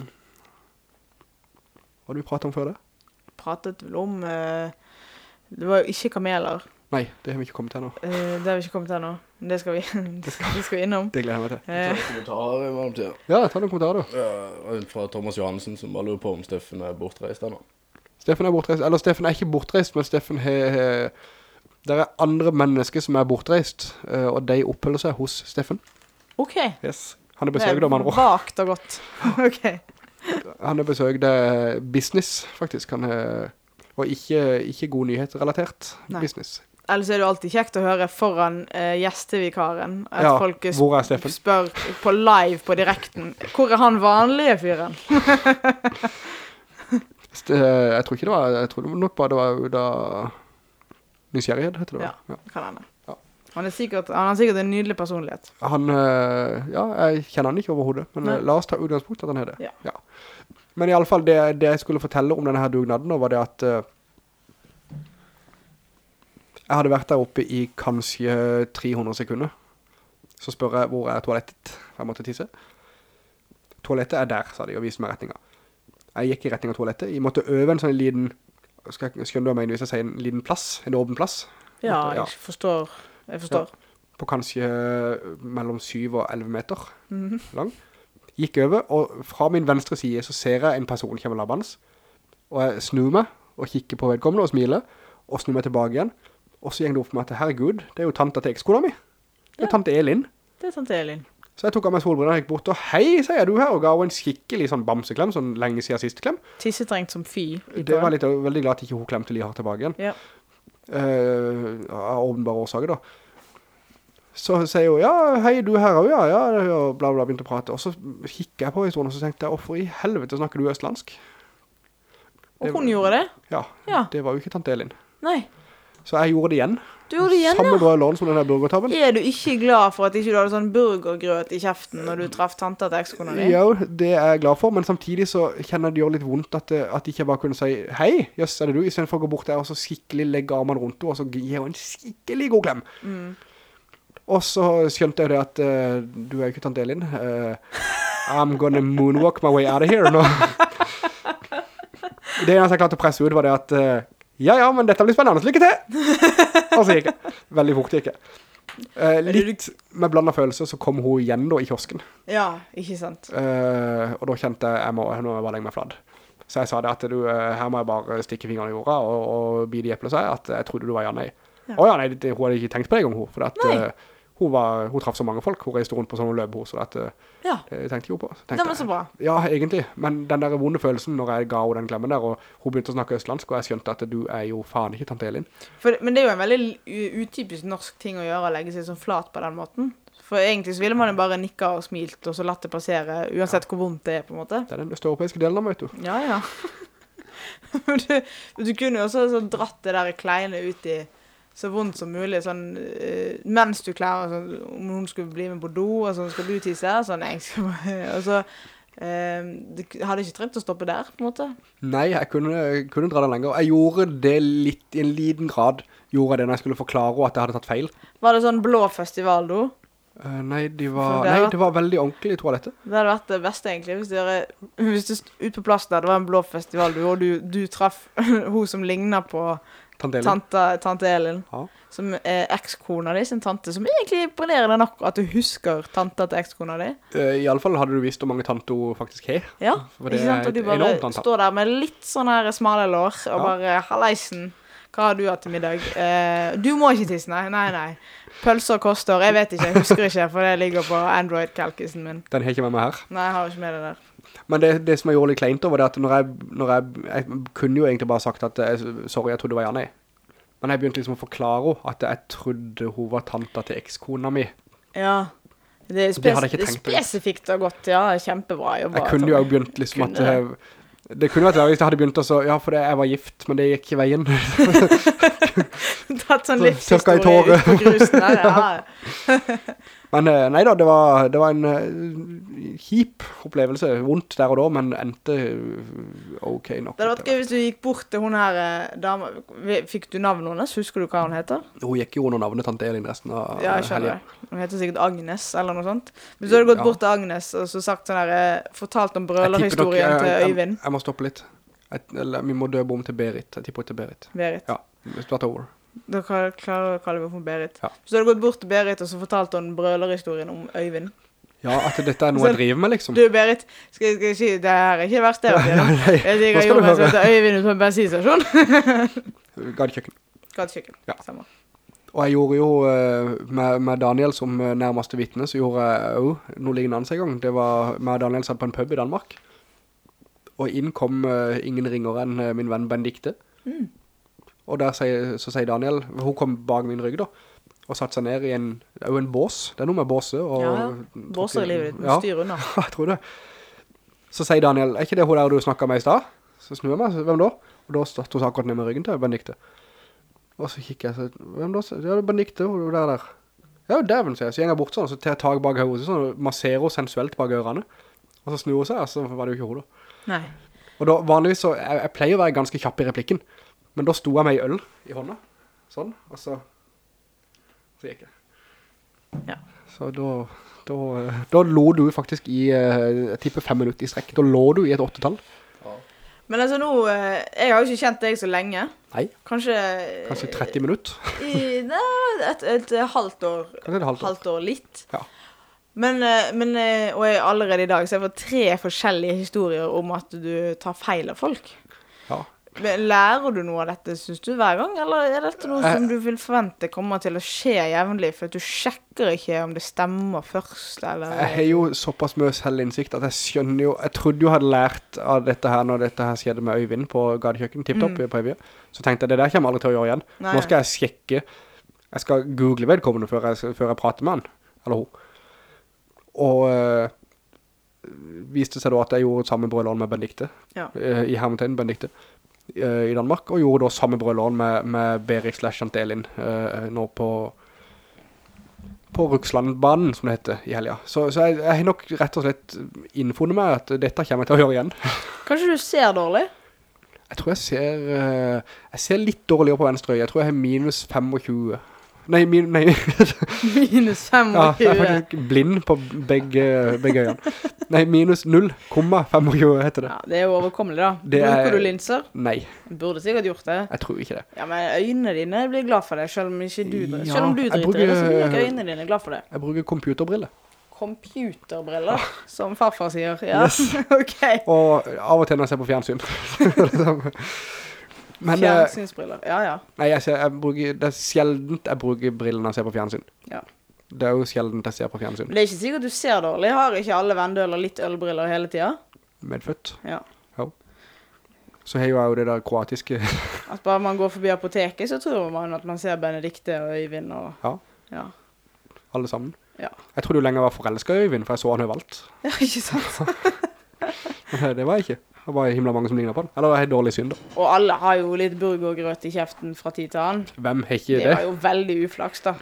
hva hadde vi pratet om før det? pratet vel om eh, Det var jo ikke kameler. Nei, det har vi ikke kommet til nå. Eh, det har vi ikke kommet til ennå. Det skal vi, det [laughs] skal, det skal vi innom. Det gleder jeg meg til. Eh, Kommentarer i mellomtiden. Ja, ta noen kommentarer du. Ja, en fra Thomas Johansen som bare lurer på om Steffen er bortreist ennå. Steffen er bortreist, eller Steffen er ikke bortreist, men Steffen har... Det er andre mennesker som er bortreist, eh, og de oppholder seg hos Steffen. OK. Yes. Han er besøkt om han år. Vakt og godt. [laughs] OK. Han har besøkt business, faktisk. Han er, og ikke, ikke god nyhetsrelatert Nei. business. Ellers er det jo alltid kjekt å høre foran eh, gjestevikaren at Ja, folk sp spør på live på direkten Hvor er han vanlige fyren? [laughs] Eh, Jeg tror ikke det var, jeg tror det var nok bare det var da nysgjerrighet, heter det. Ja. Ja. Kan hende. Ja. Han, er sikkert, han har sikkert en nydelig personlighet. Han, eh, ja, jeg kjenner han ikke overhodet, men Nei. eh, la oss ta utgangspunkt i at han er det. Ja. Men i alle fall, det, det jeg skulle fortelle om denne her dugnaden var det at jeg hadde vært der oppe i kanskje 300 sekunder. Så spør jeg, hvor er toalettet? Jeg måtte tisse. Toalettet er der, sa de, og viste meg retninga. Jeg gikk i retning av toalettet. Jeg måtte øve en sånn liten, skal jeg skjønne hva jeg mener hvis jeg sier en liten plass, en åpen plass. Ja, Ja. jeg forstår. Jeg forstår. på kanskje mellom 7 og 11 meter Mhm. lang. Gikk over, og fra min venstre side så ser jeg en person komme labbans, og jeg snur meg og kikker på vedkommende og smiler, og snur meg tilbake igjen, og så gjeng det opp med at herregud, det er jo tante til ekskona mi. Det er Ja. tante Elin. Det er tante Elin. Så jeg tok av meg solbrillene og gikk bort, og hei, sier du her, og ga henne en skikkelig sånn bamseklem, sånn lenge siden siste klem. Tissetrengt som fy. Det var litt, veldig glad at ikke hun klemte li hardt tilbake igjen. Ja. Uh, av åpenbare årsaker da. Så sier hun, ja, hei, du er her også, ja, ja, og bla bla, begynte å prate. Og så kikker jeg på historien, og så tenkte jeg, hvorfor i helvete snakker du østlandsk? Og hun gjorde det? Ja, Ja. det var jo ikke tante Elin. Nei. Så jeg gjorde det igjen. Du gjorde det igjen, Samme ja. brødlån som den der burgertabben. Er du ikke glad for at ikke du hadde sånn burgergrøt i kjeften når du traff tanta til ekskona di? Jo, det er jeg glad for, men samtidig så kjenner jeg det gjør litt vondt at, det, at jeg ikke bare kunne si Hei, jøss, er det du? I stedet for å gå bort der og så skikkelig legge armene rundt henne, og så gi henne en skikkelig god klem. Mm. Og så skjønte jeg det at uh, du er jo ikke tante Elin. Uh, I'm gonna moonwalk my way out of here nå. [laughs] det eneste jeg klarte å presse ut var det at eh, ja, ja, men dette blir spennende, lykke til! og så gikk jeg. Veldig fort gikk jeg. Eh, litt med blandet følelser så kom hun igjen da i kiosken. Ja, ikke sant. Eh, og da kjente jeg, jeg må, nå må jeg bare legge meg fladd. Så jeg sa det at du, eh, her må jeg bare stikke fingrene i jorda og, og bide i eplet, sa jeg, at jeg trodde du var Jan Å Ja. Å ja, nei, det, hun hadde ikke tenkt på det en gang, hun. For at, Nei. Eh, hun, var, hun traff så mange folk, hun reiste rundt på sånne løp, så at, eh, Ja, det tenkte jeg jo på. Tenkte, det var så bra. Ja, egentlig. Men den der vonde følelsen når jeg ga henne den klemmen der, og hun begynte å snakke østlandsk, og jeg skjønte at du er jo faen ikke tante Elin. For, men det er jo en veldig utypisk norsk ting å gjøre, å legge seg sånn flat på den måten. For egentlig så ville man jo bare nikka og smilt, og så latt det passere, uansett hvor vondt det er, på en måte. Det er den østeuropeiske delen av vet du. Ja, ja. [laughs] Du, du kunne jo også sånn dratt det der kleine ut i så vondt som mulig, sånn, eh, mens du klarer, sånn, om hun skulle bli med på do, og sånn, skal du tisse, sånn, jeg skal [laughs] og så, eh, det hadde ikke trengt å stoppe der, på en måte. Nei, jeg kunne, kunne dra den lenger. Jeg gjorde det litt, i en liten grad, gjorde jeg det når jeg skulle forklare henne at jeg hadde tatt feil. Var det sånn blå festivaldo? Uh, nei, de var, det nei, det var veldig ordentlig i toalettet. Det hadde vært det beste, egentlig, hvis, dere, hvis du ute ut på plassen der, det var en blå festivaldo, og du, du traff [laughs] hun som ligna på Tante Elin. tante, tante Elin, Ja. som er ekskona di, sin tante, som egentlig imponerer deg nok at du husker tanta til ekskona di. Eh, I alle fall hadde du visst hvor mange tante hun faktisk har. Ja, For det ikke sant? Og du bare står der med litt sånn her smale lår, og Ja. bare, halleisen, Hva har du hatt til middag? Eh, du må ikke tisse, nei. Nei, nei. Pølser koster Jeg vet ikke, jeg husker ikke, for det ligger på Android-kalkisen min. Den har ikke med meg her. Nei, jeg har ikke med det der. Men det, det som jeg gjorde litt kleint over, det at når jeg, når jeg, jeg kunne jo egentlig bare sagt at, eh, sorry, jeg trodde det var Janne. Men jeg begynte liksom å forklare henne at jeg trodde hun var tanta til ekskona mi. Ja. Det er, spes det spesifikt og godt, ja. Kjempebra jobba. Jeg kunne jo begynt liksom at Kunne det. Jeg, Det kunne vært verre hvis jeg hadde begynt å så, ja, for det, jeg var gift, men det gikk i veien. [laughs] Tatt sånn [laughs] livshistorie ut på grusen der, ja. [laughs] Men eh, nei da, det var, det var en eh, kjip opplevelse. Vondt der og da, men endte eh, ok nok. Det hadde vært gøy hvis du gikk bort til hun her dama Fikk du navnet hennes? Husker du hva hun heter? Hun gikk jo under navnet tante Elin resten av Ja, jeg helgen. det. Hun heter sikkert Agnes, eller noe sånt. Hvis du hadde gått Ja. bort til Agnes og så sagt sånn her Fortalt om brølerhistorien til Øyvind. Jeg, jeg må stoppe litt. Jeg, eller, vi må døpe om til Berit. Jeg tipper til Berit. Berit. Ja, start over. Da klarer jeg å kalle meg for Berit. Ja. Så du hadde gått bort til Berit og så fortalt hun brølerhistorien om Øyvind. Ja, at dette er noe jeg driver med, liksom. Du, Berit, skal jeg, skal jeg si Det her er ikke det verste jeg har Nei, Jeg gjorde meg som høre. heter Øyvind ute på en bensinstasjon. [laughs] Gatekjøkken. Gatekjøkken. Ja. Samme. Og jeg gjorde jo eh, med, med Daniel som eh, nærmeste vittne, så gjorde jeg jo noe lignende en gang. Det var med Daniel satt på en pub i Danmark. Og inn kom eh, ingen ringere enn min venn Bendikte Mm. Og der sier, så sier Daniel, hun kom bak min rygg da, og satt seg ned i en, det er jo en bås. Det er noe med båse. Og, Ja, ja. Båser i livet ditt. Ja. styr unna. [laughs] jeg tror det. Så sier Daniel, er ikke det hun der du snakket med i sted? Så snur jeg meg, hvem da? Og da stod hun akkurat ned med ryggen til Benedikte. Og så kikker jeg, så, hvem da? Ja, Ja, det er Benedikte, hun der der. Ja, dæven, sier jeg. Så gjenger jeg bort sånn, så tar jeg tag bak hodet, sånn, masserer hun sensuelt bak ørene. Og så snur hun seg, og så var det jo ikke hun da. Nei. Og da, vanligvis så, jeg, jeg pleier å være ganske kjapp i replikken, men da sto jeg med en øl i hånda, sånn, og så, så gikk jeg. Ja. Så da, da, eh, da lå du faktisk i, eh, jeg tipper fem minutter i strekk, da lå du i et åttetall. Men altså nå eh, Jeg har jo ikke kjent deg så lenge. Nei, Kanskje kanskje 30 minutter. i, nei, et, et, halvt år. Kanskje et halvt år. Halvt år litt. Ja. Men, eh, men eh, Og jeg, allerede i dag så har jeg fått tre forskjellige historier om at du tar feil av folk. Ja. Lærer du noe av dette, syns du, hver gang? Eller er dette noe Eh. som du vil forvente kommer til å skje jevnlig? For at du sjekker ikke om det stemmer først, eller Jeg har jo såpass mye selvinnsikt at jeg skjønner jo, jeg trodde jo jeg hadde lært av dette her når dette her skjedde med Øyvind på gadekjøkken, tipptopp Mm. på Evje. Så tenkte jeg, det der kommer jeg aldri til å gjøre igjen. Nei. Nå skal jeg sjekke, jeg skal google vedkommende før jeg, før jeg prater med han, eller hun. Og øh, viste seg da at jeg gjorde samme brødlån med Benedikte, Ja. øh, i Hermetegn Benedikte, i Danmark, og gjorde da samme brødlån med, med Berik slash Antelin øh, nå på på Rukslandbanen, som det heter, i helga. Så, så jeg, jeg har nok rett og slett innfunnet meg at dette kommer jeg til å gjøre igjen. [laughs] Kanskje du ser dårlig? Jeg tror jeg ser, eh, jeg ser litt dårligere på venstre øye. Jeg tror jeg har minus 25. Nei, min, nei. [laughs] Minus ja, jeg er faktisk blind på begge, begge øyene. Nei, minus 0,25 heter det. Ja, det er jo overkommelig, da. Det er- Bruker du linser? Nei, Burde sikkert gjort det. jeg tror ikke det. Ja, men øynene dine blir glad for det, selv om ikke du Ja, Selv om du driter bruker... det, så blir ikke øynene dine glad for det. Jeg bruker computerbriller. Computerbriller, som farfar sier. Ja, [laughs] ok. Og av og til når jeg ser på fjernsyn. [laughs] Men, eh, Fjernsynsbriller. Ja, ja. nei, jeg ser, jeg bruker, det er sjeldent jeg bruker brillene jeg ser på fjernsyn. Ja. Det er jo sjeldent jeg ser på fjernsyn. Men det er ikke sikkert du ser dårlig. Har ikke alle vendøler litt ølbriller hele tiden? Medfødt. Ja. Så har jo jeg jo det der kroatiske [laughs] At bare man går forbi apoteket, så tror man at man ser Benedikte og Øyvind og Ja. Ja, alle sammen. Ja. Jeg trodde jo lenge jeg var forelsket i Øyvind, for jeg så han valgt ja ikke sant? [laughs] Men det var jeg ikke. Det var himla mange som lignet på den. Eller det var helt dårlig synd da. Og alle har jo litt burgergrøt i kjeften fra tid til annen. Hvem har ikke Det det? var jo veldig uflaks, da.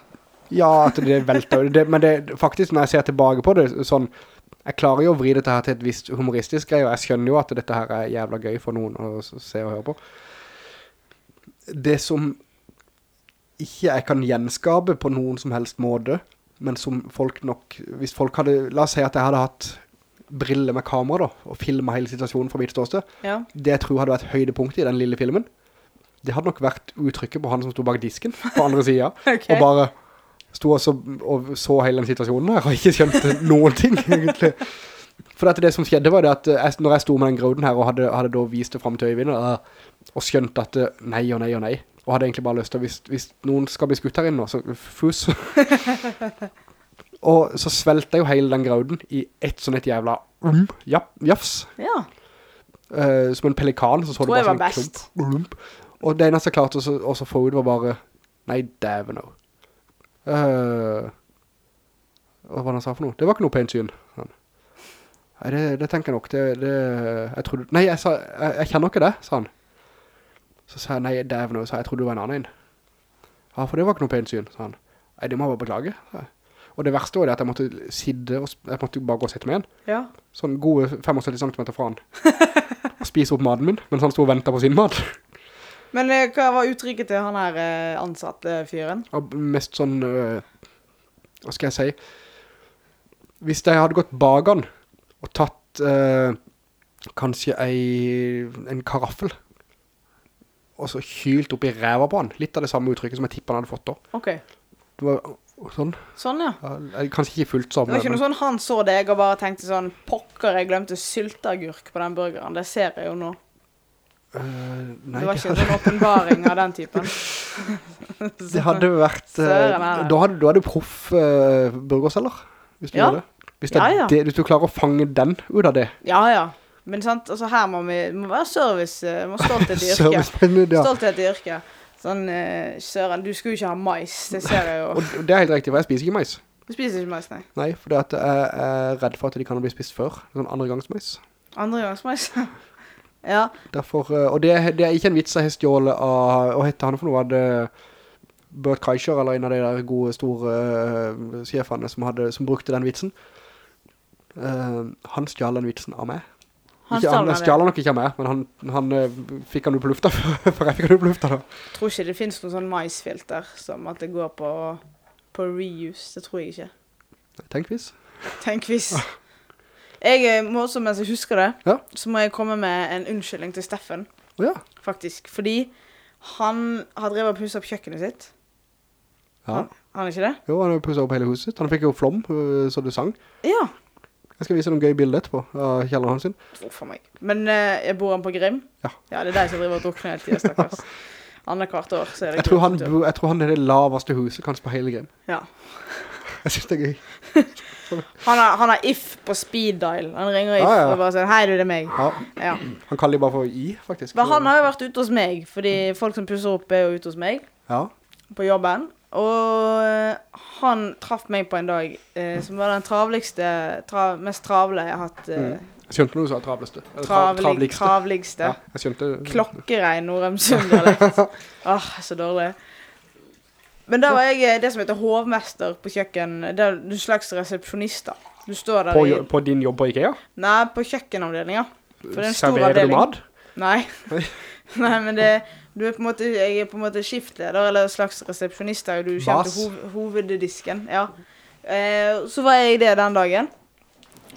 Ja, at det velter. jo. men det, faktisk når jeg ser tilbake på det, sånn, jeg klarer jo å vri dette her til et visst humoristisk greie, og jeg skjønner jo at dette her er jævla gøy for noen å se og høre på. Det som ikke jeg kan gjenskape på noen som helst måte, men som folk nok, hvis folk hadde, la oss si at jeg hadde hatt briller med kamera da, og filmet hele situasjonen fra mitt ståsted, Ja. det jeg tror hadde vært høydepunktet i den lille filmen, det hadde nok vært uttrykket på han som stod bak disken på andre siden, [laughs] okay. og bare stod og så, og så hele den situasjonen her, og ikke skjønte noen ting, egentlig. For det som skjedde var det at eh, jeg, når jeg sto med den groden her og hadde, hadde da vist det frem til Øyvind og, og skjønt at eh, nei og nei og nei, og hadde egentlig bare lyst til, hvis, hvis noen skal bli skutt her inne nå, så fus. [laughs] og så svelte jeg jo hele den grauden i et sånn et jævla um, japp, jafs. Ja. Uh, som en pelikan, så så det bare sånn best. klump, klump. Og det eneste jeg klarte å få ut var bare, nei, dæven no. Uh, hva var det han sa for noe? Det var ikke noe pent syn. Nei, det, det tenker jeg nok. Det, det, jeg trodde, nei, jeg, sa, jeg, jeg kjenner ikke det, sa han. Så sa jeg, nei, dæven no, sa jeg, jeg trodde det var en annen en. Ja, for det var ikke noe pent syn, sa han. Nei, det må jeg bare beklage, sa jeg. Og det verste var det at jeg måtte sidde, og jeg måtte bare gå og sette meg igjen. Ja. Sånn gode 75 cm fra han. Og spise opp maten min, mens han stod og ventet på sin mat. Men eh, hva var uttrykket til han her eh, ansatte fyren? Og mest sånn, øh, hva skal jeg si? Hvis jeg hadde gått bak han og tatt øh, kanskje ei, en karaffel, og så kylt opp i ræva på han, litt av det samme uttrykket som jeg tippet han hadde fått da. Ok. Det var sånn, Sånn, ja. kanskje ikke fullt sånn. Det var ikke noe sånn han så deg og bare tenkte sånn Pokker, jeg glemte sylteagurk på den burgeren. Det ser jeg jo nå. Uh, nei, Det var ikke en sånn åpenbaring av den typen. [laughs] [laughs] det hadde vært, uh, da hadde du proff uh, burgerseller, hvis du Ja. gjør det. Hvis, det Ja, ja. Det, hvis du klarer å fange den ut av det. Ja, ja. Men sant, altså her må vi må være service, må stolthet i yrket. Ja. Stolthet i yrket. Sånn, eh, søren, du skulle jo ikke ha mais, det ser jeg jo. [laughs] Og det er helt riktig, for jeg spiser ikke mais. Du spiser ikke mais, nei. Nei, for jeg er redd for at de kan bli spist før. Sånn andre gangs mais. Andre gangs mais. ja. Derfor, eh, og det, det er ikke en vits jeg har stjålet av, hva heter han for noe, hadde Bert Kreischer, eller en av de der gode store uh, sjefene som, hadde, som brukte den vitsen. Uh, han stjal den vitsen av meg. Han ikke, han stjal den nok ikke av meg, men han, han eh, fikk han jo på lufta, [laughs] før jeg fikk han jo på lufta da. Tror ikke det finnes noen sånn maisfilter som at det går på, på reuse. Det tror jeg ikke. Tenk hvis. Tenk hvis. Jeg eh, må også, mens jeg husker det, Ja. så må jeg komme med en unnskyldning til Steffen, ja. faktisk. Fordi han har drevet og pusset opp kjøkkenet sitt. ja. Han, han er ikke det? Jo, han har pusset opp hele huset sitt. Han fikk jo flom, eh, så det sang. Ja. Jeg skal vise noen gøy bilder etterpå av kjelleren hans sin. Hvorfor meg. Men eh, bor han på Grim? Ja. Ja, det er deg som driver og drukner hele tiden, stakkars. [laughs] Andre kvart år, så er det Jeg tror, han, bo- jeg tror han er det laveste huset kanskje på hele Grim. Ja. [laughs] Jeg synes det er gøy. [laughs] Han har, han har if på speed dial. Han ringer if Ja, ja. og bare sier, hei du, det er meg. Ja, Ja. han kaller de bare for I, faktisk. Men han har jo vært ute hos meg, fordi folk som pusser opp er jo ute hos meg. Ja, på jobben. Og eh, han traff meg på en dag eh, som var den travligste, tra, mest travle jeg har hatt. Eh, jeg skjønte noe du sa travleste. Travlig, travligste. travligste. Ja, jeg skjønte. Klokkerein Norheimsund-dialekt. Åh, [laughs] så dårlig. Men da var jeg eh, det som heter hovmester på kjøkken. Det er du en slags resepsjonist, da. Du står der På, i på din jobb på Ikea? Nei, på kjøkkenavdelinga. Er Serverer du mat? Nei. Nei, [laughs] men det du er på en måte, Jeg er på en måte skiftleder, eller slags resepsjonist. Du kommer til hov, hoveddisken. Ja. Eh, så var jeg det den dagen.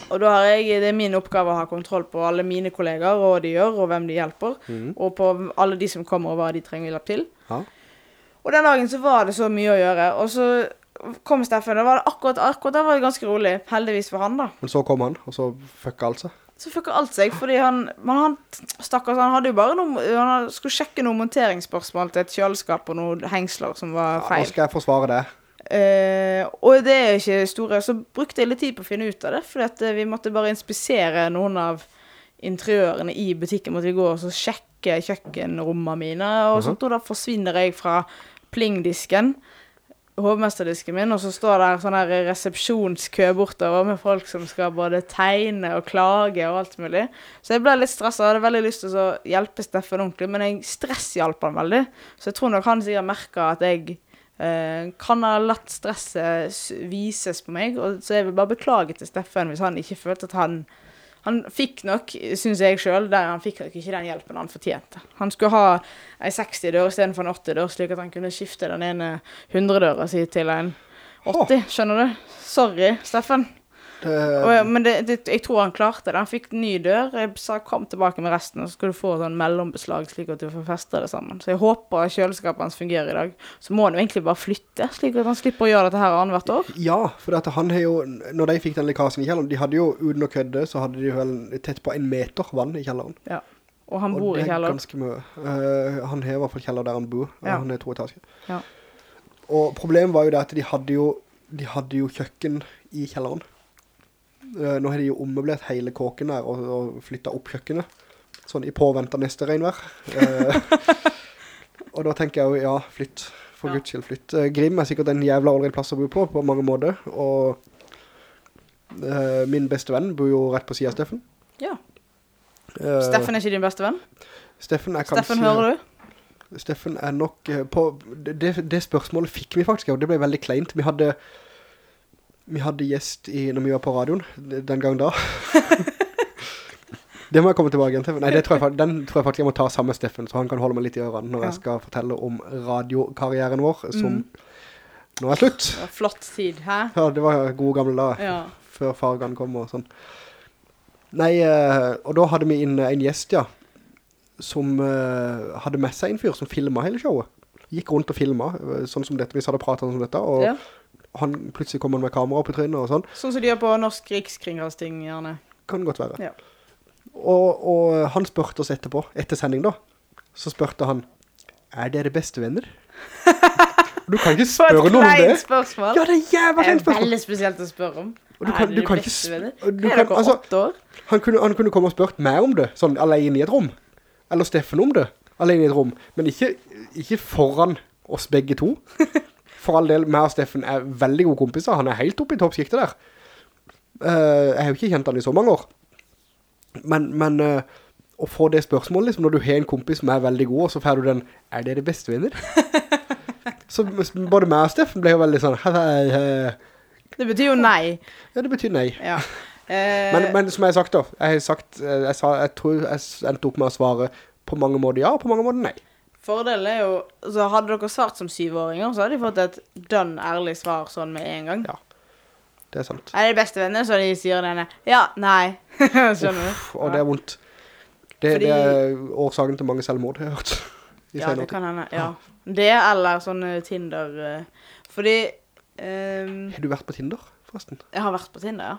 Og da har jeg, det er min oppgave å ha kontroll på alle mine kollegaer, og hva de gjør, og hvem de hjelper. Mm. Og på alle de som kommer, og hva de trenger hjelp til. Ja. Og den dagen så var det så mye å gjøre. Og så kom Steffen. Da var det akkurat, akkurat da var det ganske rolig. Heldigvis for han, da. Men så kom han, og så fucka alt seg. Så fucka alt seg, fordi han Men han stakkars, han hadde jo bare noe Han skulle sjekke noen monteringsspørsmål til et kjøleskap og noen hengsler som var feil. Ja, nå skal jeg forsvare det. Eh, og det er ikke store Så brukte jeg litt tid på å finne ut av det, fordi eh, vi måtte bare inspisere noen av interiørene i butikken. Måtte vi gå og så sjekke kjøkkenrommene mine, og Mhm. sånt, og da forsvinner jeg fra plingdisken. Hovmesterdisken min, og så står der sånn her resepsjonskø bortover med folk som skal både tegne og klage og alt mulig. Så jeg ble litt stressa. Hadde veldig lyst til å hjelpe Steffen ordentlig, men jeg stresshjalp han veldig. Så jeg tror nok han sikkert merka at jeg eh, kan ha latt stresset vises på meg. Og, så jeg vil bare beklage til Steffen hvis han ikke følte at han han fikk nok, syns jeg sjøl, han fikk nok ikke den hjelpen han fortjente. Han skulle ha ei 60-dør istedenfor en 80-dør, slik at han kunne skifte den ene 100-døra si til en 80. Skjønner du? Sorry, Steffen. Det, Og, men det, det, jeg tror han klarte det. Han fikk ny dør. Jeg sa kom tilbake med resten, og så skal du få sånn mellombeslag slik at du får festa det sammen. Så jeg håper kjøleskapet hans fungerer i dag. Så må han jo egentlig bare flytte, slik at han slipper å gjøre dette her annethvert år. ja, for at han har jo, når de fikk den lekkasjen i kjelleren, de hadde jo, uten å kødde, så hadde de vel tett på en meter vann i kjelleren. Ja. Og han Og bor i det er kjelleren. ganske mye. Uh, han har i hvert fall kjeller der han bor. Ja. Han er to etasjer. Ja. Og problemet var jo det at de hadde jo, de hadde jo kjøkken i kjelleren. Eh, nå har de jo ommøblert hele kåken der og, og flyttet opp kjøkkenet. Sånn i påvent av neste regnvær. Eh, [laughs] og da tenker jeg jo, ja, flytt. For Ja. guds skyld, flytt. Eh, Grim er sikkert en jævla ålreit plass å bo på, på mange måter. Og uh, min beste venn bor jo rett på siden av Steffen. Ja. Uh, Steffen er ikke din beste venn? Steffen er kanskje... Steffen, hører du? Steffen er nok på, det, det spørsmålet fikk vi faktisk, og det ble veldig kleint. Vi hadde, vi hadde gjest i, når vi var på radioen, den gang da. [laughs] det må jeg komme tilbake igjen til. Nei, det tror jeg, den tror jeg faktisk jeg må ta sammen med Steffen, så han kan holde meg litt i ørene når Ja. jeg skal fortelle om radiokarrieren vår, som nå er slutt. Det var flott tid, hæ? Ja, det var gode gamle da, Ja. før fargene kom og sånn. Nei, eh, og da hadde vi inn en gjest, ja, som eh, hadde med seg en fyr som filmet hele showet. Gikk rundt og filmet, eh, sånn som dette, vi hadde pratet om dette, og ja. Han plutselig kommer med kamera opp i trynet og sånn. Sånn som de gjør på norsk rikskringkasting, gjerne. Kan godt være. Ja. Og, og han spørte oss etterpå, etter sending da, så spørte han, er dere beste venner? [laughs] du kan ikke spørre noen om det. kleint spørsmål. Ja, det er jævla det er veldig spesielt å spørre om. Du kan- Er du kan ikke dere altså-? Han kunne, han kunne komme og spørt meg om det, sånn alene i et rom. Eller Steffen om det, alene i et rom. Men ikke, ikke foran oss begge to. [laughs] For all del, meg og Steffen er veldig gode kompiser. Han er helt oppe i toppskiktet der. Uh, jeg har jo ikke kjent han i så mange år. Men, men uh, å få det spørsmålet, liksom, når du har en kompis som er veldig god, og så får du den, er det det beste venner? [laughs] så både meg og Steffen ble jo veldig sånn, hei, hei. Det betyr jo nei. ja, det betyr nei. Ja. [laughs] Eh, Men, men som jeg har sagt da, jeg har sagt, eh, jeg, sa, jeg tror jeg endte opp med å svare på mange måter ja, og på mange måter nei. Fordelen er jo Så hadde dere svart som syvåringer, så hadde de fått et dønn ærlig svar sånn med en gang. Ja. Det er sant. Er det beste venner, så de sier denne Ja, nei. [laughs] Skjønner du? Og det er vondt. Det, Fordi- det er årsaken til mange selvmord, jeg har hørt. Ja, det kan hende. Ja. Det eller sånn eh, Tinder eh, Fordi um... Har du vært på Tinder, forresten? Jeg har vært på Tinder, ja.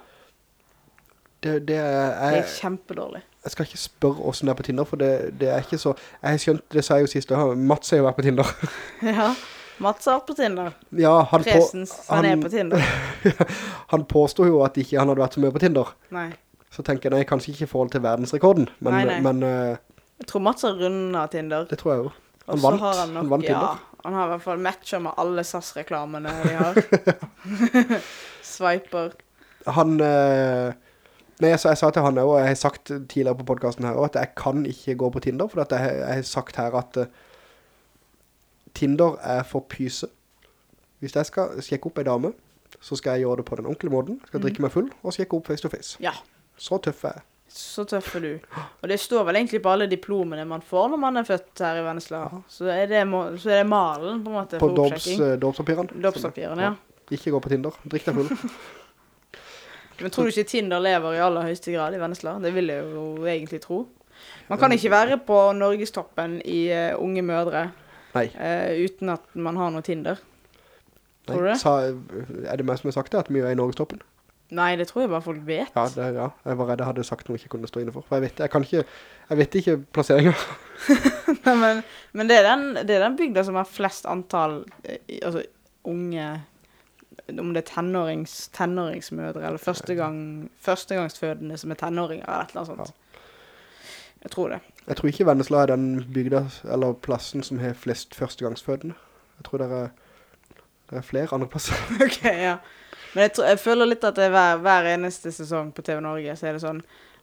Det, det er, Det er kjempedårlig. Jeg skal ikke spørre hvordan det er på Tinder, for det, det er ikke så... Jeg har skjønt, det sa jeg jo sist, Mats har jo vært på Tinder. [laughs] Ja. Mats har vært på Tinder. Ja, han, på, Presens, han, er på Tinder. [laughs] han påstod jo at ikke han hadde vært så mye på Tinder. Nei. Så tenker jeg, nei, kanskje ikke i forhold til verdensrekorden, men, Nei, nei. men uh, Jeg tror Mats har rundet Tinder. det tror jeg jo. Han vant, han, nok- vant Ja, Tinder. han har i hvert fall matcha med alle SAS-reklamene de har. [laughs] Swiper. Han, eh, nei, jeg, jeg sa til han også, og jeg har sagt tidligere på podcasten her, også, at jeg kan ikke gå på Tinder, for jeg, jeg har sagt her at uh, Tinder er for pyse. Hvis jeg skal sjekke opp en dame, så skal jeg gjøre det på den ordentlige måten. Jeg skal drikke meg full og sjekke opp face to face. Ja, Så tøff er jeg. så tøff er du. Og det står vel egentlig på alle diplomene man får når man er født her i Vennesla. Så er det, så er det malen, på en måte, På dobspapirene. Dåpspapirene, ja. Ikke gå på Tinder. Drikk deg full. [laughs] Men tror du ikke Tinder lever i aller høyeste grad i Vennesla? Det vil jeg jo egentlig tro. Man kan ikke være på Norgestoppen i uh, unge mødre Nei. eh, uten at man har noe Tinder. Tror du det? Sa, er det meg som har sagt det, at vi er i Norgestoppen? Nei, det tror jeg bare folk vet. Ja, det, ja, jeg var redd jeg hadde sagt noe jeg ikke kunne stå inne for. For jeg vet, jeg kan ikke, jeg vet ikke plasseringen. [laughs] Nei, men, men det, er den, det er den bygda som har flest antall eh, altså, unge Om det er tenårings, tenåringsmødre eller førstegang, førstegangsfødende som er tenåringer eller et eller annet sånt. Jeg tror det. Jeg tror ikke Vennesla er den bygda, eller plassen som har flest førstegangsfødende. Jeg tror det er, det er flere andre plasser. [laughs] ok, ja. Men jeg, tror, jeg føler litt at det er hver, hver eneste sesong på TV Norge så er det sånn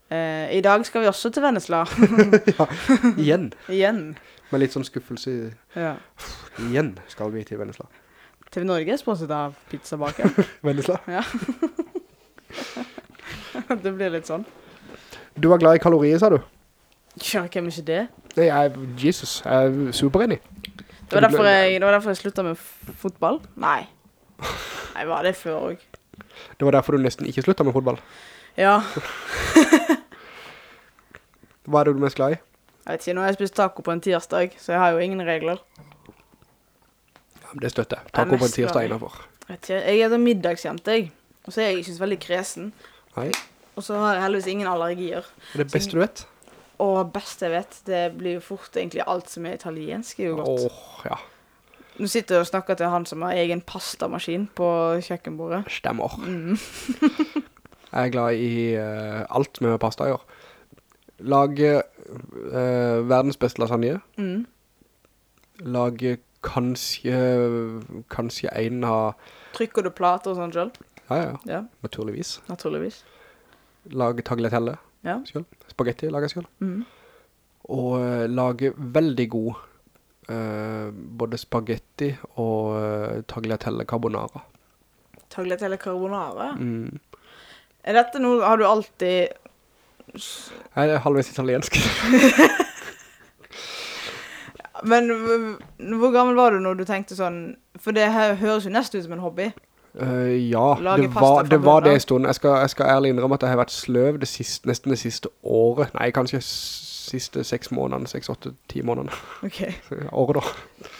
eh, I dag skal vi også til Vennesla. [laughs] Igjen. [laughs] Igjen. Med litt sånn skuffelse. Ja. Igjen skal vi til Vennesla. TV Norge er sponset av Pizzabaken. [laughs] Vennesla. [laughs] det blir litt sånn. Du var glad i kalorier, sa du? Ja, hvem er ikke det? Nei, jeg, Jesus, jeg er superenig. Det var derfor jeg, det var derfor jeg sluttet med fotball. Nei. Nei, var det før også. Det var derfor du nesten ikke sluttet med fotball. Ja, [laughs] Hva er det du mest glad i? jeg vet ikke, nå har jeg spist taco på en tirsdag, så jeg har jo ingen regler. Det støtter jeg. Takk Taco på en tirsdag innenfor. Jeg er en middagsjente, jeg. Og så er jeg ikke så veldig kresen. Nei, Og så har jeg heldigvis ingen allergier. det det beste du vet. Og beste jeg vet, det blir jo fort egentlig alt som er italiensk er jo godt. Åh, ja. Nå sitter jeg og snakker til han som har egen pastamaskin på kjøkkenbordet. Stemmer. Mm. [laughs] Jeg er glad i uh, alt med pasta i år. Lage uh, verdens beste lasagne. Mm. Lage kanskje, kanskje en av, Trykker du plater og sånn selv? ja, ja, Ja, naturligvis. naturligvis. Lage tagliatelle Ja. selv. Spagetti lager selv. Mm. Og eh, lage veldig god uh, både spagetti og eh, tagliatelle carbonara. Tagliatelle carbonara. Mm. Er dette noe, har du alltid Jeg er halvveis italiensk. [laughs] Men hvor gammel var du når du tenkte sånn For det her høres jo nesten ut som en hobby. Uh, ja, Lage det var, det var det en stund. Jeg skal, jeg skal ærlig innrømme at jeg har vært sløv det siste, nesten det siste året. Nei, kanskje siste seks månedene, seks, åtte, ti månedene. Ok. [laughs] Året da.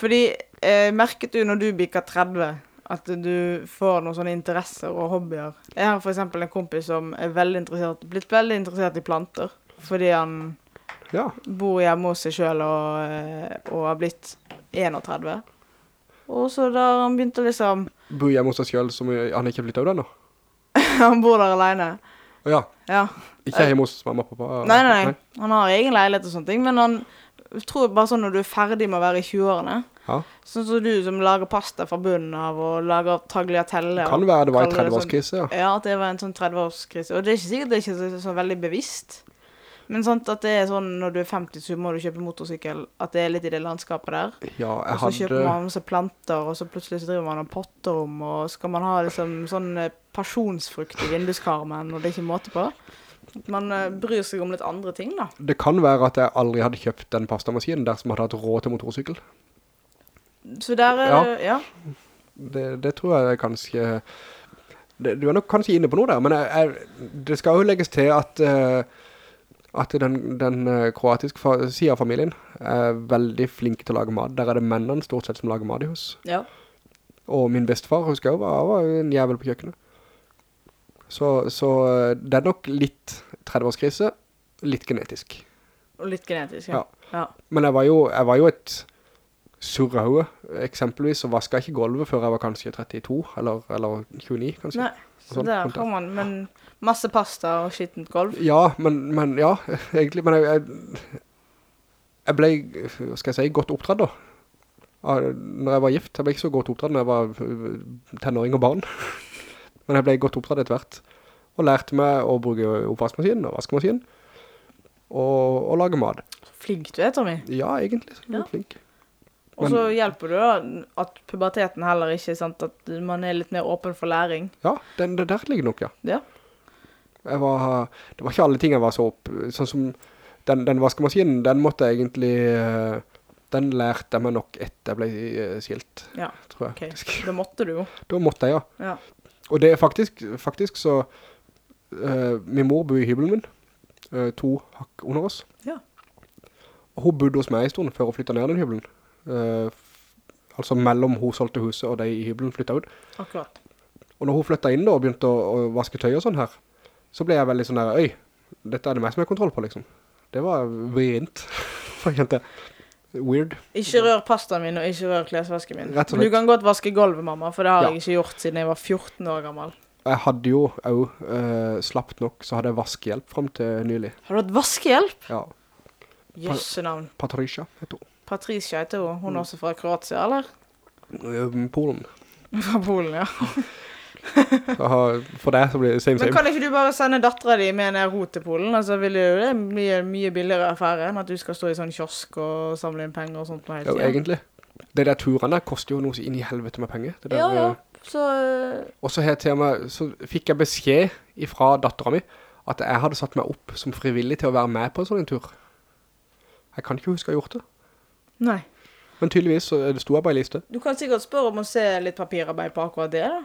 Fordi eh, merket du når du bikket 30 at du får noen sånne interesser og hobbyer? Jeg har for eksempel en kompis som er veldig interessert, blitt veldig interessert i planter. Fordi han Ja, bor hjemme hos seg selv og, eh, og har blitt 31. Og så da han begynte liksom bor hjemme hos seg selv, som han ikke er blitt av ennå. [laughs] Han bor der alene. Å ja, Ja. ikke hjemme hos mamma og pappa. Nei, nei, nei. Han har egen leilighet og sånne ting, men han tror bare sånn når du er ferdig med å være i 20-årene Ja, Sånn som du som lager pasta fra bunnen av og lager tagliatelle. kan være det var en 30-årskrise, sånn- 30-årskrise, ja. Ja, at det var en sånn 30-årskrise. Og det er ikke sikkert det er ikke så, så veldig bevisst. Men sant at det er sånn når du er 50, så må du kjøpe motorsykkel. At det er litt i det landskapet der. Ja, Og jeg så kjøper hadde... man masse planter, og så plutselig så driver man og potter om, og skal man ha liksom sånn eh, pasjonsfrukt i vinduskarmen, og det er ikke måte på. Man eh, bryr seg om litt andre ting, da. Det kan være at jeg aldri hadde kjøpt den pastamaskinen dersom jeg hadde hatt råd til motorsykkel. Så der er Ja. det Ja. Det, det tror jeg kanskje... Det, du er nok kanskje inne på noe der, men jeg, jeg, det skal jo legges til at, eh, at den, den eh, kroatiske siden av familien er veldig flinke til å lage mat. Der er det mennene stort sett som lager mat i hus. ja. Og min bestefar, husker jeg, var, var en jævel på kjøkkenet. Så, så eh, det er nok litt 30-årskrise, litt genetisk. Og litt genetisk, ja. ja. Men jeg var jo, jeg var jo et surrehue, eksempelvis, og vasket ikke gulvet før jeg var kanskje 32, eller, eller 29, kanskje. Nei, så Sånn, der. har man Men masse pasta og skittent golv. Ja, men, men ja, egentlig, men jeg, jeg, jeg ble, skal jeg si, godt oppdratt da. Når jeg var gift, jeg ble ikke så godt oppdratt når jeg var øh, tenåring og barn. [laughs] Men jeg ble godt oppdratt etter hvert. Og lærte meg å bruke oppvaskmaskinen og vaskemaskinen. Og, og lage mat. Flink du er, Tommy. Ja, egentlig, så Ja. flink. Og så hjelper det da at puberteten heller ikke, sant, at man er litt mer åpen for læring. Ja, den, det der ligger nok, ja. Ja. Var, det var ikke alle ting jeg var så opp, sånn som den, den vaskemaskinen, den måtte jeg egentlig, eh, den lærte jeg meg nok etter jeg ble eh, skilt, Ja, tror jeg. ok. Da måtte du jo. Da måtte jeg, ja. Ja. Og det er faktisk, faktisk så, uh, min mor bor i hybelen min, uh, to hakk under oss. Ja. Og hun bodde hos meg i stunden før hun flyttet ned den hybelen. Uh, altså mellom hun solgte huset og de i hybelen flyttet ut. Akkurat. Og når hun flyttet inn da og begynte å, å vaske tøy og sånn her, så ble jeg veldig sånn der, øy, dette er det meg som har kontroll på liksom. Det var vrient, [laughs] for jeg kjente weird. Ikke rør pastaen min, og ikke rør klesvasken min. Rett og Men du kan godt vaske gulvet, mamma, for det har Ja. jeg ikke gjort siden jeg var 14 år gammel. Jeg hadde jo også, uh, slapt nok, så hadde jeg vaskehjelp frem til nylig. Har du hatt vaskehjelp? Ja, Jøsse navn. Patricia heter hun. Patricia heter hun. Hun er også fra Kroatia, eller? Eh, Polen. [laughs] Fra Polen, ja. [laughs] For deg så blir det same Men kan ikke du bare sende dattera di med ned ro til Polen? Altså, vil det jo det mye, mye billigere affære enn at du skal stå i sånn kiosk og samle inn penger og sånt noe hele Jo, tiden. egentlig. Det der turene der koster jo noe inn i helvete med penger. Det der, Ja, ja. eh, Så øh, Og så, meg, så fikk jeg beskjed fra datteren min at jeg hadde satt meg opp som frivillig til å være med på en sånn tur. Jeg kan ikke huske jeg har gjort det. Nei. Men tydeligvis så det sto jeg på en liste. Du kan sikkert spørre om å se litt papirarbeid på akkurat det, da.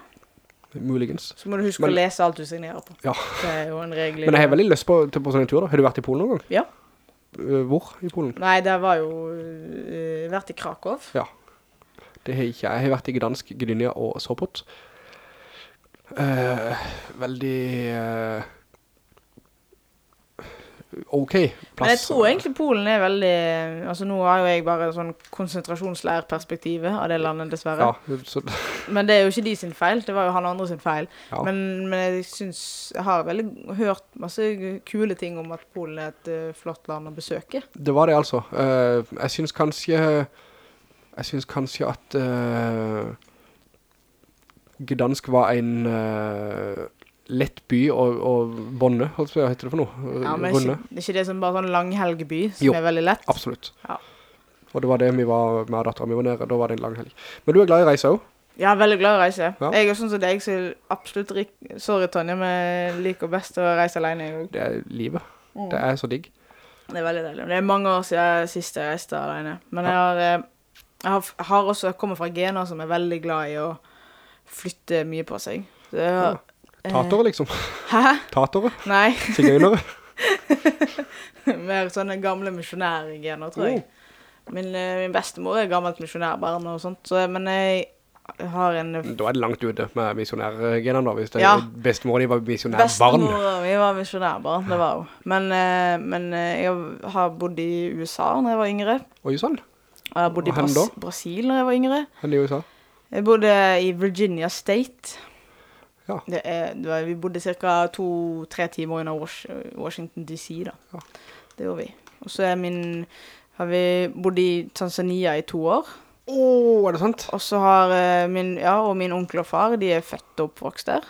Muligens. Så må du huske Men- å lese alt du signerer på. Ja. Det er jo en regel. Men jeg har veldig lyst på, til på sånne tur da. Har du vært i Polen noen gang? Ja. Eh, Hvor i Polen? Nei, det var jo uh, vært i Krakow. Ja. Det har jeg ikke. Jeg har vært i Gdansk, Gdynia og Sopot. Uh, veldig eh, ok plass. Men jeg tror egentlig Polen er veldig Altså nå har jo jeg bare sånn konsentrasjonsleirperspektivet av det landet, dessverre. Ja, så, [laughs] Men det er jo ikke de sin feil, det var jo han andre sin feil. ja. Men, men jeg syns Jeg har veldig hørt masse kule ting om at Polen er et uh, flott land å besøke. det var det altså. Uh, jeg synes kanskje Jeg syns kanskje at uh, Gdansk var en lett by og, og bonde, på hva heter det for noe? Ja, men ikke, ikke det som bare sånn langhelgeby, som Jo. er veldig lett? Absolutt. Ja. Og det var det vi var med datteren vi var nede, da var det en lang helg. Men du er glad i reise også? Er veldig glad i å reise. Ja. Jeg er sånn som deg, så absolutt rik Sorry, Tonje, men liker best å reise alene. Jeg. Det er livet. Mm. Det er så digg. Det er veldig deilig. Det er mange år siden sist jeg reiste alene. Men jeg har, eh, jeg har, jeg har også kommet fra gener som er veldig glad i å flytte mye på seg. Så jeg har, eh, Tatere liksom. Hæ? Tatere. Nei. Sigøynere. [laughs] Mer sånne gamle misjonærgener, tror jeg. Min, eh, min bestemor er gammelt misjonærbarn og sånt, så, men jeg har en Da er det langt ute med misjonærgenene da, hvis det Ja. bestemor de var misjonærbarn. Bestemor de var misjonærbarn, det var jo. Men, eh, men eh, jeg har bodd i USA når jeg var yngre. Oi, sånn. Og jeg har bodd i Bras? Brasil når jeg var yngre. Hen i USA. Jeg bodde i Virginia State. Ja. Det er, var, vi bodde ca. to-tre timer unna Washington DC, da. Ja. Det gjorde vi. Og så min har vi bodd i Tanzania i to år. Åh, er det sant? Og så har eh, min, ja, og min onkel og far, de er født og oppvokst der.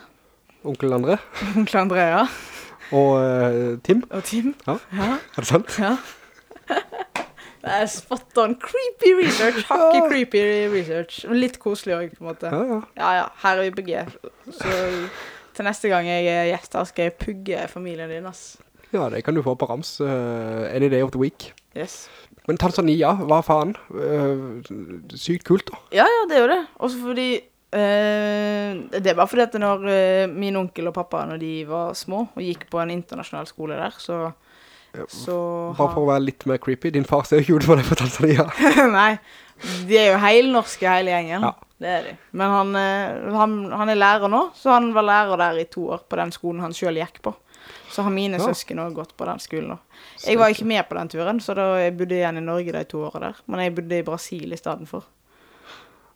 Onkel André [laughs] Onkel Andrea og uh, Tim. og Tim. Ja. ja. Er det sant? Ja. [laughs] Det er spot on creepy research. Hakket creepy research. Litt koselig òg, på en måte. Ja, ja. Ja ja, her er vi på G. Så til neste gang jeg er gjest her, skal jeg pugge familien din, ass. Ja, det kan du få på rams. Uh, any day of the week. Yes. Men Tanzania, hva faen? Uh, sykt kult da. Ja ja, det er jo det. Også fordi Uh, Det er bare fordi at når uh, min onkel og pappa når de var små og gikk på en internasjonal skole der, så så Bare for å være litt mer creepy, din far ser jo ikke ut for deg fra Tanzania. [laughs] Nei. De er jo heilnorske, hele gjengen. Ja. Det er de. Men han, eh, han, han er lærer nå, så han var lærer der i to år på den skolen han sjøl gikk på. Så har mine Ja. søsken òg gått på den skolen nå. Jeg var ikke med på den turen, så da jeg bodde igjen i Norge de to åra der. Men jeg bodde i Brasil i stedet for.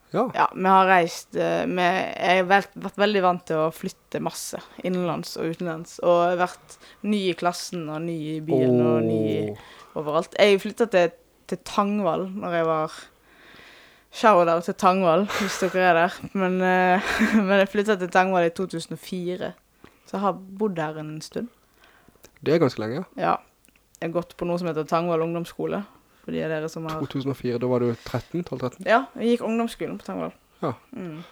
Ja, Ja, vi har reist Vi Jeg har vært, vært veldig vant til å flytte masse. Innenlands og utenlands. Og vært ny i klassen og ny i byen og ny overalt. Jeg flytta til, til Tangvall når jeg var Shout-out til Tangvall, hvis dere er der. Men, uh, [laughs] men jeg flytta til Tangvall i 2004. Så jeg har bodd her en stund. Det er ganske lenge, ja. Ja. Jeg har gått på noe som heter Tangvall ungdomsskole. For de av dere som har 2004, da var du 13, 12-13. Ja, jeg gikk ungdomsskolen på Tangvall. Ja. Mm.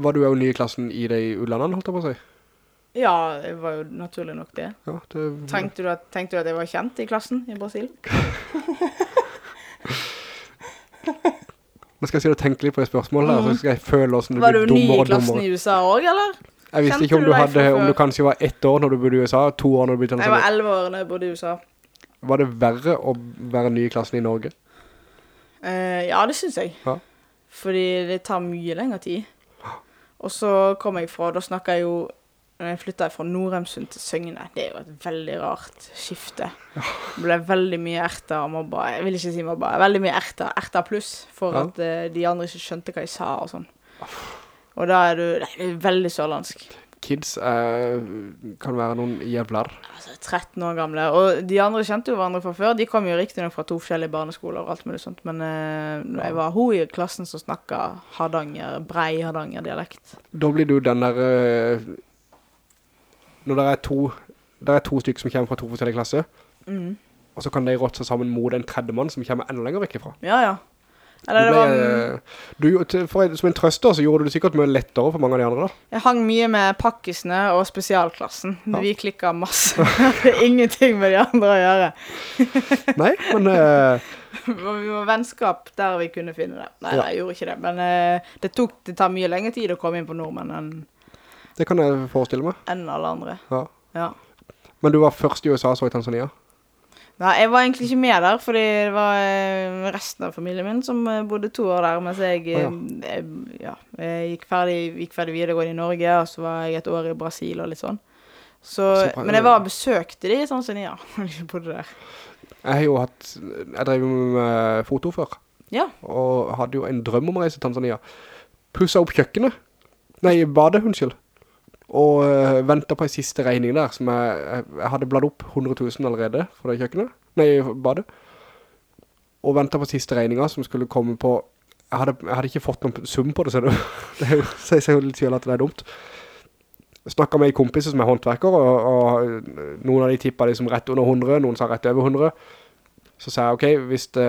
Var du jo ny i klassen i de Ullandene, holdt jeg på å si? Ja, det var jo naturlig nok det. Ja, det... Tenkte du, at, tenkte du at jeg var kjent i klassen i Brasil? [laughs] Nå skal jeg si og tenke litt på det spørsmålet her, så skal jeg føle hvordan du Mm. Var du ny i klassen dummere. i USA også, eller? Jeg visste Kjente ikke om du du hadde, om du kanskje var ett år når du bodde i USA, to år når du bodde i Jeg var Tanzania. elleve år når jeg bodde i USA. Var det verre å være ny i klassen i Norge? Eh, ja, det synes jeg. Ja. Fordi det tar mye lengre tid. Og så kom jeg fra Da snakket jeg jo Når jeg flyttet fra Noremsund til Søgne, det er jo et veldig rart skifte. Det ble veldig mye erter og mobba. Jeg vil ikke si mobba. Veldig mye erter. Erter pluss. For Ja. at eh, de andre ikke skjønte hva jeg sa og sånn. Og da er du det er veldig sørlandsk. Kids er, kan være noen jævlar. Altså 13 år gamle. Og de andre kjente jo hverandre fra før. De kom jo riktignok fra to forskjellige barneskoler og alt mulig sånt, men eh, når jeg var hun i klassen som snakka Hardanger, brei Hardanger-dialekt. Da blir du den der eh, Når det er to Det er to stykker som kommer fra to forskjellige klasser Mm. Og så kan de råtte seg sammen mot en tredje mann Som kommer enda lenger vekk ifra Ja, ja. Du Eller det ble, eh, du, for, Som en trøster så gjorde du det sikkert mye lettere For mange av de andre da Jeg hang mye med pakkisene og spesialklassen. Ja. Vi klikka masse. [laughs] Det er ingenting med de andre å gjøre. [laughs] Nei, men Uh... Vi var vennskap der vi kunne finne det. Nei, Ja. jeg gjorde ikke det. Men uh, det tok Det tar mye lengre tid å komme inn på nordmenn enn Det kan jeg forestille meg. enn alle andre. Ja. Ja. Men du var først i USA, så i Tanzania. Nei, jeg var egentlig ikke med der, fordi det var eh, resten av familien min som eh, bodde to år der, mens jeg, oh, ja. eh, jeg, ja, jeg gikk, ferdig, gikk ferdig videregående i Norge, og så var jeg et år i Brasil og litt sånn. Så, Så men jeg var og besøkte de i Tanzania, [laughs] når jeg bodde der. Jeg har jo hatt, jeg drev jo med foto før, Ja, og hadde jo en drøm om å reise til Tanzania. Pussa opp kjøkkenet. Nei, badet, unnskyld. Og uh, ventet på en siste regning der, som jeg, jeg, jeg hadde bladd opp 100 000 allerede fra det kjøkkenet. Nei, badet. Og ventet på siste regninger som skulle komme på, jeg hadde, jeg hadde ikke fått noen sum på det, så det, [laughs] det er sier jo litt selv at det er dumt. Snakket med en kompis som er håndverker, og, og noen av de tippet liksom rett under 100, noen sa rett over 100. Så sa jeg, ok, hvis det,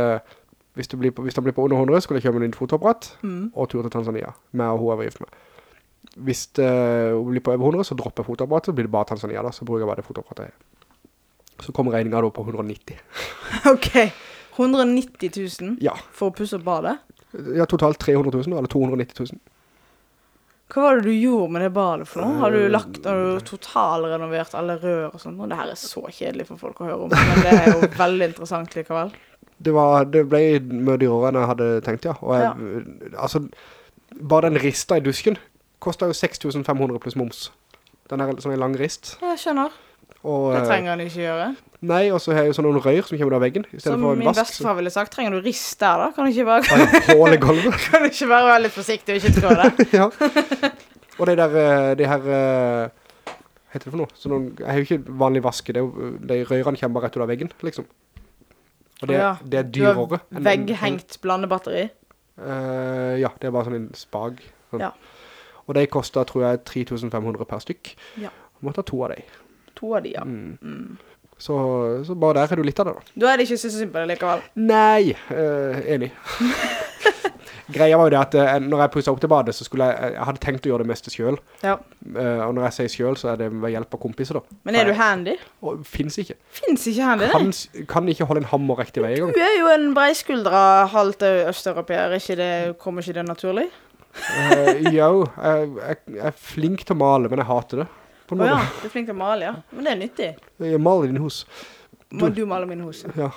hvis det, blir, på, hvis det blir på under 100, skulle jeg kjøpe en fotoapparat mm. og tur til Tanzania, med og hun jeg var gift med. Hvis det blir på over 100, så dropper jeg fotoapparatet, så blir det bare Tanzania da, så bruker jeg bare det fotoapparatet. Så kommer regningen da på 190. [laughs] OK. 190 000 Ja, for å pusse opp badet. ja totalt 300 000, eller 290 000. Hva var det du gjorde med det badet for noe? Har du lagt, har du totalrenovert alle rør og sånt? Det her er så kjedelig for folk å høre om, men det er jo [laughs] veldig interessant likevel. Det, var, det ble mye dyrere enn jeg hadde tenkt, ja. Jeg, altså, bare den rista i dusken kostet jo 6500 pluss moms. Den er sånn en lang rist. Jeg skjønner. Og, Det eh, trenger han ikke gjøre. Nei, og så har jeg jo sånne noen røyr som kommer ut av veggen, i stedet Som for en min bestefar ville sagt, trenger du rist der da? Kan du ikke bare, [laughs] gulvet? kan du ikke bare være litt forsiktig og ikke tro det? [laughs] ja. Og det der, eh, det her, eh, hva heter det for noe? Så noen, jeg har jo ikke vanlig vaske, det er jo, de røyrene kommer bare rett ut av veggen, liksom. Og det, ja. det er Du har Vegghengt blandebatteri. Uh, ja, det er bare sånn en spag. Sånn. Ja. Og de koster, tror jeg, 3500 per stykk. Ja. Måtte ha to av de. To av de, ja. Mm. Så, så bare der er du litt av det da. Du er det ikke så synd på det likevel. Nei, uh, enig. [laughs] Greia var jo det at uh, når jeg pusset opp til badet, så skulle jeg, jeg hadde tenkt å gjøre det meste selv. Ja. Uh, og når jeg sier selv, så er det ved hjelp av kompiser da. Men er du handy? Og finnes ikke. Finnes ikke handy, Kan, nei. kan ikke holde en hammer riktig vei i gang. Du er jo en breiskuldra halvt østeuropeer, ikke det, kommer ikke det naturlig? Jo, jeg, jeg, jeg er flink til å male, men jeg hater det. På oh, ja, du er flink til å male, ja. Men det er nyttig. Jeg maler i din hus. Må du male mine hus? ja. Ja.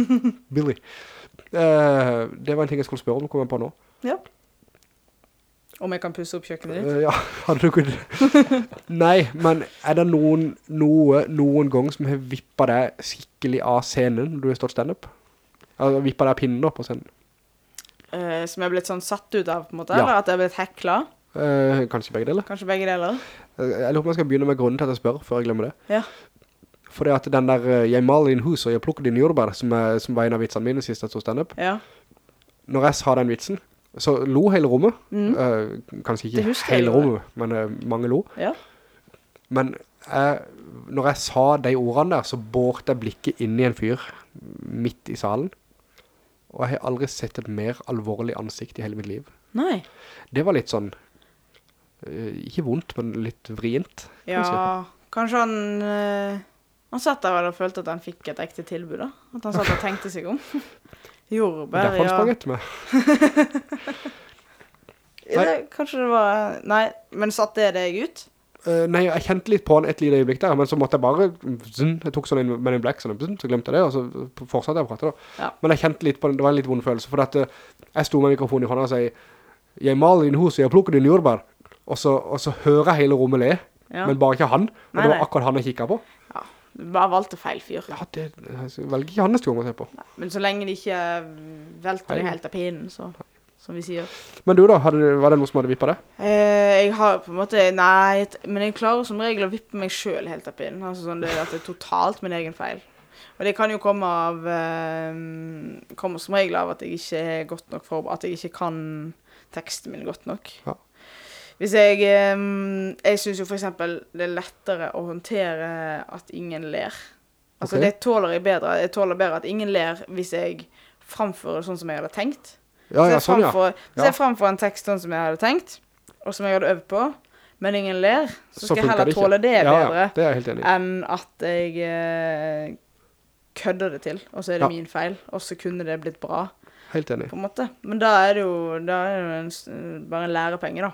[laughs] Billy. Uh, det var en ting jeg skulle spørre om, kom jeg på nå. Ja. Om jeg kan pusse opp kjøkkenet ditt? Uh, ja, [laughs] hadde du kunnet... [laughs] Nei, men er det noen, noe, noen gang som har vippet deg skikkelig av scenen når du har stått stand-up? Altså, vippet deg pinnen opp på scenen? Eh, som er blitt sånn satt ut av, på en måte? Ja. Eller at det er blitt hekla? Uh, kanskje begge deler? Kanskje begge deler? Eh, Jeg lurer på om jeg skal begynne med grunnen til at jeg spør, før jeg glemmer det. Ja. For det at den der, eh, jeg maler din hus og jeg plukker din jordbær, som, er, som var en av vitsene mine sist jeg stod stand-up. Ja. Når jeg sa den vitsen, så lo hele rommet. Mm. Uh, kanskje ikke hele rommet, men uh, mange lo. Ja. Men jeg, når jeg sa de ordene der, så bårte jeg blikket inn i en fyr midt i salen. Og jeg har aldri sett et mer alvorlig ansikt i hele mitt liv. Nei. Det var litt sånn, eh, ikke vondt, men litt vrient. Ja, kanskje. kanskje han eh, Han satt der og følte at han fikk et ekte tilbud, da. At han satt og tenkte seg om. [laughs] Jordbær, Derfor han ja. sprang etter meg. [laughs] Nei. kanskje det var Nei, men satte det deg ut? Eh, nei, jeg kjente litt på han et lite øyeblikk der, men så måtte jeg bare, zun, jeg tok sånn en Men in Black, sånn, så glemte jeg det, og så fortsatte jeg å prate da. Ja. Men jeg kjente litt på den, det var en litt vond følelse, for at eh, jeg sto med mikrofonen i hånda og sier, jeg maler din hus, jeg plukker din jordbær. Og så, og så hører jeg hele rommet le, Ja. men bare ikke han. Og Nei, det var akkurat han jeg kikket på. ja. Du bare valgte feil fyr. Ja, det, velger ikke han neste gang å se på. Men så lenge de ikke velter deg helt av pinen, så Som vi sier. Men du da, du- var det noe som hadde vippet det? Eh, jeg har på en måte Nei, men jeg klarer som regel å vippe meg selv helt opp inn. Altså sånn det, at det er totalt min egen feil. Og det kan jo komme av eh, komme som regel av at jeg ikke er godt nok for, At jeg ikke kan teksten min godt nok. Ja. Hvis jeg eh, Jeg syns jo for eksempel det er lettere å håndtere at ingen ler. Altså okay. det tåler jeg bedre. Jeg tåler bedre at ingen ler hvis jeg framfører sånn som jeg hadde tenkt. Ja, ja, sånn ja. Hvis jeg framfor en tekst sånn som jeg hadde tenkt, og som jeg hadde øvd på, men ingen ler, så skal jeg heller det tåle det bedre det enn at jeg eh, kødder det til, og så er det min feil, og så kunne det blitt bra, Helt enig. på en måte. Men da er det jo, er det en, bare en lærepenge, da.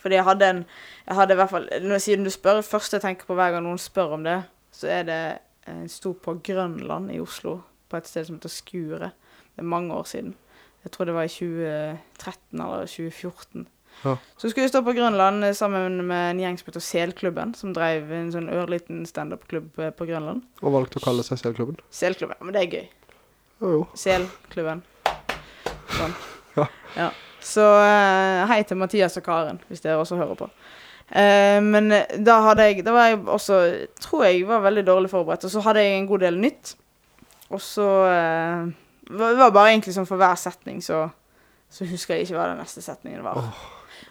Fordi jeg hadde en Jeg hadde i hvert fall når, Siden du spør, Først første jeg tenker på hver gang noen spør om det, så er det Jeg sto på Grønland i Oslo, på et sted som heter Skure. Det er mange år siden. Jeg tror det var i 2013 eller 2014. Ja. Så skulle jeg stå på Grønland eh, sammen med en gjeng som heter Selklubben, som drev en sånn ørliten standup-klubb eh, på Grønland. Og valgte å kalle seg Selklubben. Selklubben, men det er gøy. Jo, jo. Selklubben. Sånn. [laughs] Ja. Så eh, hei til Mathias og Karen, hvis dere også hører på. Uh, men da hadde jeg Da var jeg også Tror jeg var veldig dårlig forberedt. Og så hadde jeg en god del nytt. Og så eh, Det var bare egentlig sånn for hver setning, så, så husker jeg ikke hva den neste setningen var.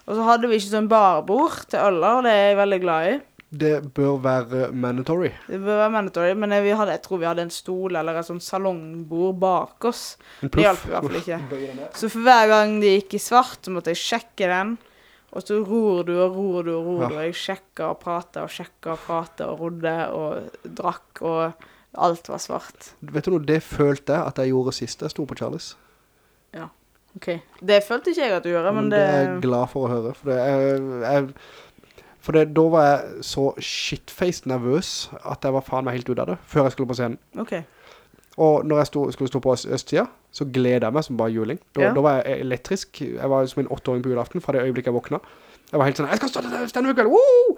Og så hadde vi ikke sånn barbord til øler, og det er jeg veldig glad i. Det bør være mandatory. Det bør være mandatory, men vi hadde, jeg tror vi hadde en stol eller et sånn salongbord bak oss. Det hjalp i hvert fall ikke. [laughs] Så for hver gang det gikk i svart, så måtte jeg sjekke den. Og så ror du og ror du og ror du, og jeg sjekka og prata og sjekka og prata og rodde og drakk, og alt var svart. Vet du noe, det følte jeg at jeg gjorde sist jeg sto på Charles. OK. Det følte ikke jeg at du gjorde, men det, er jeg glad for å høre. For, det, er... jeg, for det, da var jeg så shitfaced nervøs at jeg var faen meg helt ut av det, før jeg skulle på scenen. OK. Og når jeg sto, skulle stå på østsida, så gleder jeg meg som bare juling. Da, Ja. da var jeg elektrisk. Jeg var som en åtteåring på julaften fra det øyeblikket jeg våkna. Jeg var helt sånn, jeg skal stå til stende med kveld, woo!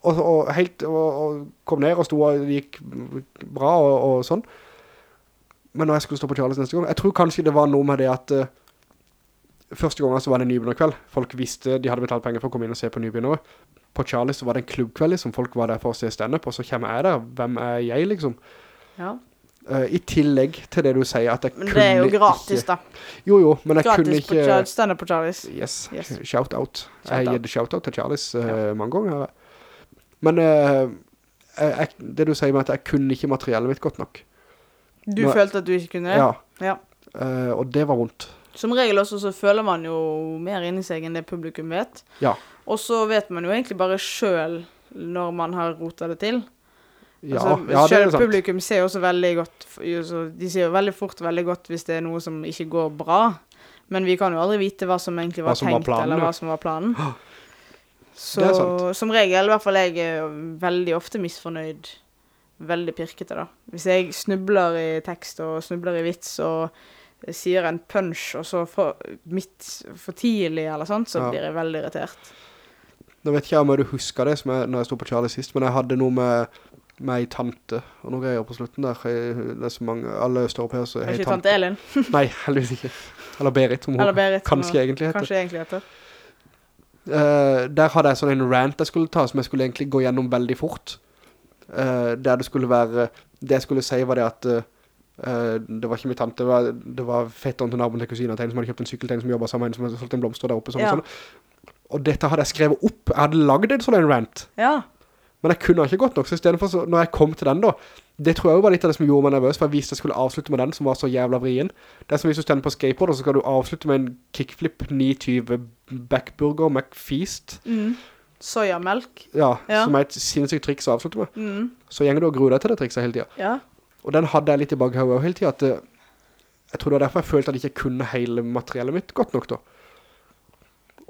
Og, og helt, og, og kom ned og sto og det gikk bra og, og sånn. Men når jeg skulle stå på Charles neste gang, jeg tror kanskje det var noe med det at uh, første gangen så var det nybegynnerkveld. Folk visste, de hadde betalt penger for å komme inn og se på nybegynnere. På Charles så var det en klubbkveld, liksom. Folk var der for å se stand-up, og så kommer jeg der. Hvem er jeg, liksom? Ja. Uh, I tillegg til det du sier at jeg Men det er jo gratis, ikke... da. Jo, jo, men jeg kunne Gratis på Charles, stand-up på Charles. Yes, Yes. shout out. Shout jeg har gitt shout out til Charles uh, Ja. mange ganger. Men uh, jeg, det du sier med at jeg kunne ikke materiellet mitt godt nok. Du Nå- følte at du ikke kunne det? Ja, ja. Uh, og det var vondt. Som regel også så føler man jo mer inni seg enn det publikum vet. Ja. Og så vet man jo egentlig bare selv når man har rotet det til. Ja, altså, ja det selv. Publikum ser jo også veldig godt De ser jo veldig fort veldig godt hvis det er noe som ikke går bra. Men vi kan jo aldri vite hva som egentlig Hva var var tenkt, planen, eller hva som var planen. Så er som regel, i hvert fall jeg er veldig ofte misfornøyd. Veldig pirkete, da. Hvis jeg snubler i tekst og snubler i vits og sier en punch, og så for, midt for tidlig eller sånt, så Ja. blir jeg veldig irritert. Nå vet ikke jeg om du husker det som jeg, når jeg stod på Charlie sist, men jeg hadde noe med, med ei tante og noe greier på slutten der. Jeg, det er så mange, alle østeuropeere så Er hei ikke tante. tante Elin? Nei, heldigvis ikke. Eller Berit, som hun Berit? kanskje egentlig heter. Kanskje egentlig heter. Eh, der hadde jeg sånn en rant jeg skulle ta, som jeg skulle egentlig gå gjennom veldig fort. Uh, der det skulle være, det jeg skulle si var det at eh, det var ikke min tante, det var, det var fetteren til naboen til kusina til som hadde kjøpt en sykkel til som jobbet sammen, som hadde solgt en blomster der oppe, sånn Ja. sånn. Og dette hadde jeg skrevet opp, jeg hadde laget en sånn en rant, Ja. Men jeg kunne ikke godt nok, så i stedet for så, når jeg kom til den da, det tror jeg jo var litt av det som gjorde meg nervøs, for jeg visste jeg skulle avslutte med den som var så jævla vrien. Det er som hvis du stender på skateboard, og så skal du avslutte med en kickflip 920 backburger McFeast, Mm. Sojamelk. ja, Ja. som er et sinnssykt triks å avslutte med. Mm. Så gjenger du og gruer deg til det trikset hele tiden. Ja. Og den hadde jeg litt i baghodet også hele tiden, at eh, jeg tror det var derfor jeg følte at jeg ikke kunne hele materiellet mitt godt nok da.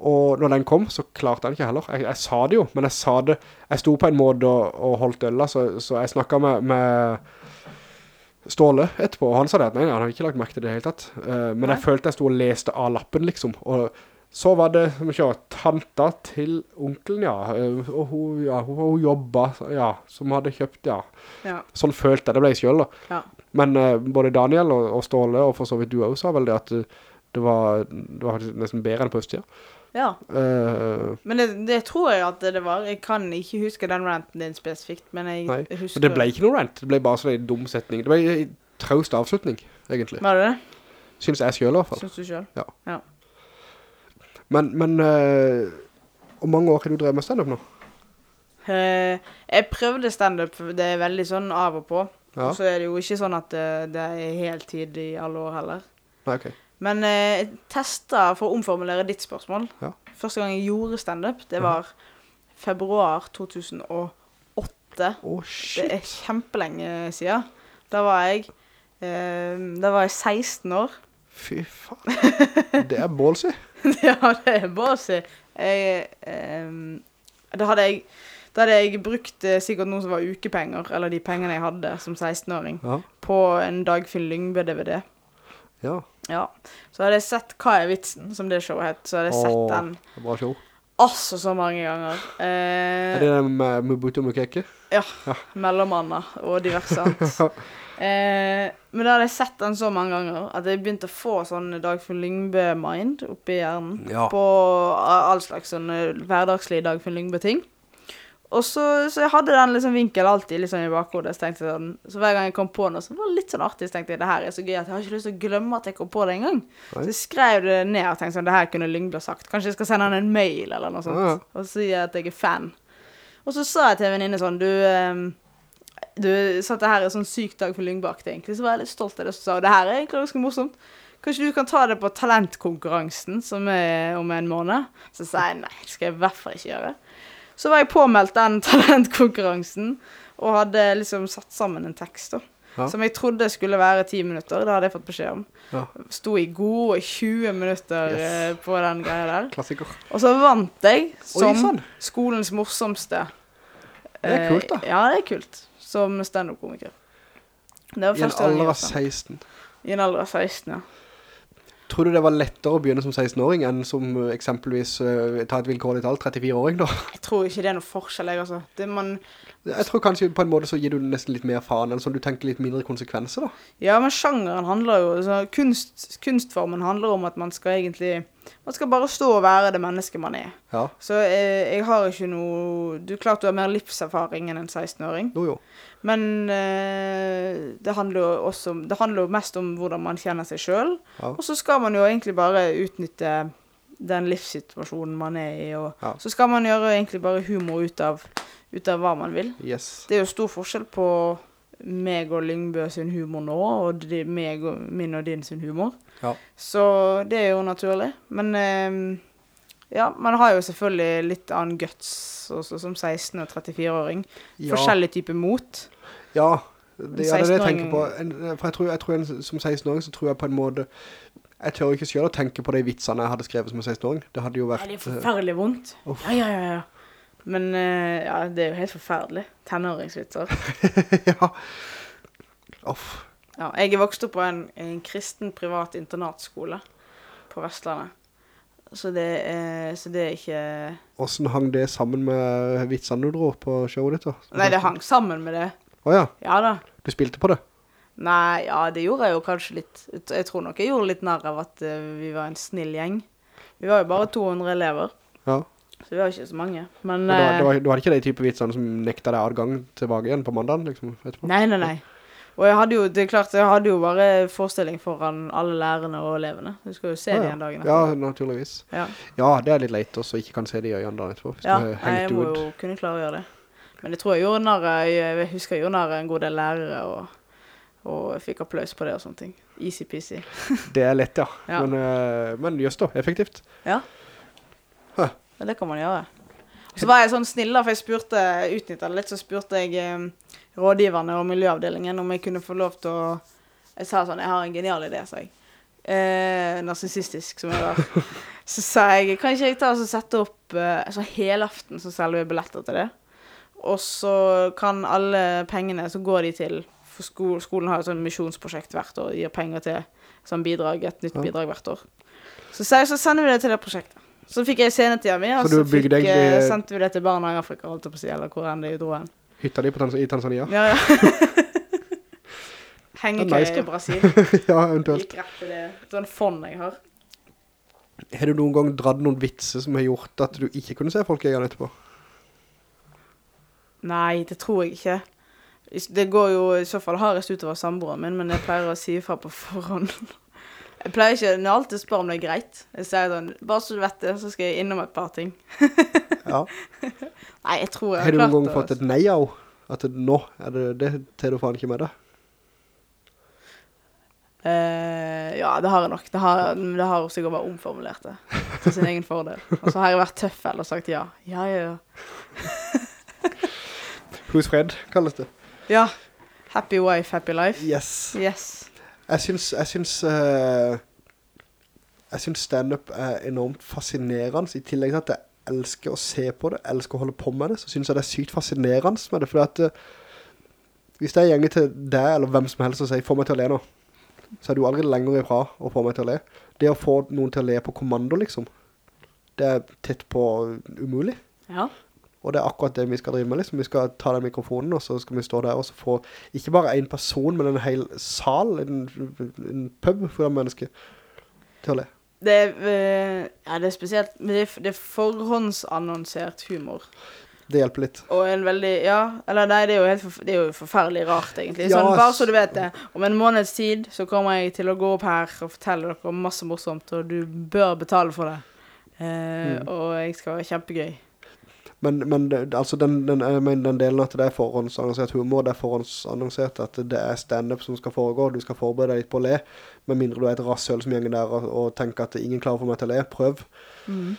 Og når den kom, så klarte jeg den ikke heller. Jeg, jeg sa det jo, men jeg sa det, jeg sto på en måte og, og holdt øl så, så jeg snakket med, med Ståle etterpå, og han sa det at nei, han har ikke lagt merke til det helt tatt. Uh, men Nei. jeg følte jeg sto og leste av lappen liksom, og så var det, som vi kjører, tanta til onkelen, ja, eh, og hun, ja, hun, hun jobbet, ja, som hadde kjøpt, ja, ja. sånn følte jeg det ble jeg selv da. Ja. Men uh, både Daniel og, og Ståle, og for så vidt du også, sa vel det at det var, det var nesten bedre enn på østtida. ja. Eh, Men det, det tror jeg at det var. Jeg kan ikke huske den ranten din spesifikt, men jeg, Nei, husker men det ble ikke noe rant, det ble bare sånn en dum setning. Det ble en traust avslutning, egentlig. Var det det? Synes jeg selv i hvert fall. Syns du sjøl? Men, men uh, hvor mange år har du drevet med stand-up nå? Uh, jeg prøvde standup, det er veldig sånn av og på. Ja, Og så er det jo ikke sånn at det, det er heltid i alle år heller. nei, ok. Men eh, jeg testa for å omformulere ditt spørsmål. Ja. Første gang jeg gjorde standup, det var februar 2008. Å, Det er kjempelenge siden. Da var jeg eh, Da var jeg 16 år. Fy faen. [laughs] Det er ballsy. [laughs] ja, det er ballsy. Jeg, eh, da hadde jeg da hadde jeg brukt eh, sikkert noe som var ukepenger, eller de pengene jeg hadde som 16-åring, Ja. på en Dagfinn Lyngbø-DVD. Ja. Ja. Så hadde jeg sett Hva er vitsen, som det showet het. Så hadde jeg sett den er Bra show. altså så mange ganger. Er Eh, det den med Mubuto Mukeke? Mellommanner og diverse [laughs] annet. Eh, men da hadde jeg sett den så mange ganger at jeg begynte å få sånn Dagfinn Lyngbø-mind oppi hjernen. Ja. På all slags sånne hverdagslige Dagfinn Lyngbø-ting. Og så, så jeg hadde den liksom vinkel alltid liksom i bakhodet. Så tenkte jeg sånn, så hver gang jeg kom på noe som var litt sånn artig, så tenkte jeg det her er så gøy at jeg har ikke lyst til å glemme at jeg kom på det engang. Så jeg skrev det ned og tenkte sånn, det her kunne Lyngbø sagt. Kanskje jeg skal sende han en mail eller noe sånt. Ja. Og si at jeg er fan. Og så sa jeg til en venninne sånn, du... ehm, du sa at det her er sånn syk dag for Lyngbakte, egentlig. Så var jeg litt stolt av det som sa, og det her er egentlig ganske morsomt. Kanskje du kan ta det på talentkonkurransen, som er om en måned? Så sa jeg, nei, det skal jeg i hvert fall ikke gjøre. Så var jeg påmeldt den [laughs] talentkonkurransen, og hadde liksom satt sammen en tekst da. Ja. Som jeg trodde skulle være ti minutter, det hadde jeg fått beskjed om. Ja. Sto i gode 20 minutter Yes. eh, på den greia der. Klassiker. Og så vant jeg som sann. skolens morsomste. Det er kult, da. Eh, Ja, det er kult. Som stand-up-komiker. I en alder av 16. I en alder av 16, ja. Tror du det var lettere å begynne som 16-åring enn som eh, eksempelvis, uh, ta et vilkårlig tall, 34-åring da? Jeg tror ikke det er noe forskjell, jeg, altså. Det man, Jeg tror kanskje på en måte så gir du nesten litt mer faen, enn sånn du tenker litt mindre konsekvenser da. ja, men sjangeren handler jo altså, kunst, Kunstformen handler om at man skal egentlig Man skal bare stå og være det mennesket man er. Ja, Så jeg, jeg har ikke noe Du klart du har mer livserfaring enn en 16-åring. jo jo. Men eh, det handler også Det handler jo mest om hvordan man kjenner seg sjøl. Ja. Og så skal man jo egentlig bare utnytte den livssituasjonen man er i, og Ja. så skal man gjøre egentlig bare humor ut av, ut av hva man vil. Yes. Det er jo stor forskjell på meg og Lyngbø sin humor nå, og de, meg og, min og din sin humor. Ja. Så det er jo naturlig. Men eh, ja, man har jo selvfølgelig litt annen guts også som 16- og 34-åring. Ja. Forskjellig type mot. Ja, det, ja, det er det jeg tenker på. En, for jeg tror, jeg tror en, som 16-åring så tror jeg på en måte, jeg tør ikke selv å tenke på de vitsene jeg hadde skrevet som 16-åring. Det hadde jo vært... Ja, det er eh, forferdelig vondt. Uff. Ja, ja, ja, ja. Men uh, ja, det er jo helt forferdelig. Tenåringsvitser. [laughs] ja. Uff. Ja, jeg er vokst opp på en, en kristen privat internatskole på Vestlandet. Så det er, så det er ikke Hvordan hang det sammen med vitsene du dro på showet ditt da? Nei, det hang sammen med det. Åja, Ja da. du spilte på det? Nei, ja, det gjorde jeg jo kanskje litt. Jeg tror nok jeg gjorde litt nær av at eh, vi var en snill gjeng. Vi var jo bare 200 elever, Ja. så vi var ikke så mange. Men Men eh, du hadde ikke de type vitsene som nekta deg adgang tilbake igjen på mandagen, liksom? Nei, nei, nei. Og jeg hadde jo, det er klart, jeg hadde jo bare forestilling foran alle lærerne og elevene. Du skal jo se Ja, de ja. en dag Ja, naturligvis. Ja, Ja, det er litt leit også, ikke kan se de øynene da etterpå, ja nei, jeg må ut. jo kunne klare å gjøre det. Men jeg tror jeg gjorde narr av- jeg husker jeg gjorde narr en god del lærere, og, og jeg fikk applaus på det og sånne ting. Easy-peasy. [laughs] Det er lett, ja. Ja. Men, eh, men just da, effektivt. Ja. Huh. Det kan man gjøre. Så var jeg sånn snill da, for jeg spurte, utnyttet det litt, så spurte jeg eh, rådgiverne og miljøavdelingen om jeg kunne få lov til å Jeg sa sånn, jeg har en genial idé, sa jeg. Eh, narsissistisk som jeg var. [laughs] så sa jeg, kan ikke jeg ta og sette opp eh, altså helaften selger vi billetter til det? Og så kan alle pengene, så går de til for sko Skolen har et sånn misjonsprosjekt hvert år, gir penger til sånn bidrag, et nytt bidrag hvert år. Så sa jeg, så sender vi det til det prosjektet. Så fikk jeg scenetida mi, og Så så, fikk, egentlig- sendte vi det til barna i Afrika, holdt jeg på å si, eller hvor enn de dro hen. Hytta di Tans i Tanzania? Ja, ja. [laughs] Hengekøy nice, i Brasil. [laughs] ja, eventuelt. Gikk rett til det. Sånn fond jeg har. Har du noen gang dratt noen vitser som har gjort at du ikke kunne se folk i øynene etterpå? Nei, det tror jeg ikke. Det går jo i så fall hardest utover samboeren min, men jeg pleier å si ifra på forhånd. [laughs] Jeg pleier ikke når jeg alltid spør om det er greit. Jeg sier sånn, bare så du vet det, så skal jeg innom et par ting. Ja. [laughs] Nei, jeg tror jeg Har du noen gang fått et nei av At nå er det, det til du faen ikke med det? Uh, ja, det har jeg nok. Det har, det har sikkert bare omformulert det til sin egen fordel. [laughs] Og så har jeg vært tøff eller sagt ja. Ja, ja, ja. Who's Fred, kalles det. Ja. Happy wife, happy life. Yes. Yes. Jeg syns, jeg syns uh, jeg synes stand-up er enormt fascinerende, i tillegg til at jeg elsker å se på det, elsker å holde på med det, så synes jeg det er sykt fascinerende med det, for at hvis det er gjenger til deg, eller hvem som helst, og sier, få meg til å le nå, så er du aldri lenger ifra å få meg til å le. Det å få noen til å le på kommando, liksom, det er tett på umulig. Ja. Og det er akkurat det vi skal drive med, liksom. Vi skal ta den mikrofonen, og så skal vi stå der og så få, ikke bare en person, men en hel sal, en, en pub for de mennesker, til å le. Det er, eh, ja, det er spesielt, men det er, det er forhåndsannonsert humor. Det hjelper litt. Og en veldig, ja, eller nei, det er jo helt forf det er jo forferdelig rart, egentlig. Ja, Sånn, bare så du vet det. Om en måneds tid så kommer jeg til å gå opp her og fortelle dere masse morsomt, og du bør betale for det. Eh, Mm. Og jeg skal være kjempegøy. Men, men det, altså den, den, mener den delen at det er forhåndsannonsert humor, det er forhåndsannonsert at det er stand-up som skal foregå, du skal forberede deg litt på å le, med mindre du er et rasshøl som gjenger der og, og tenker at ingen klarer for meg til å le, prøv. Mm.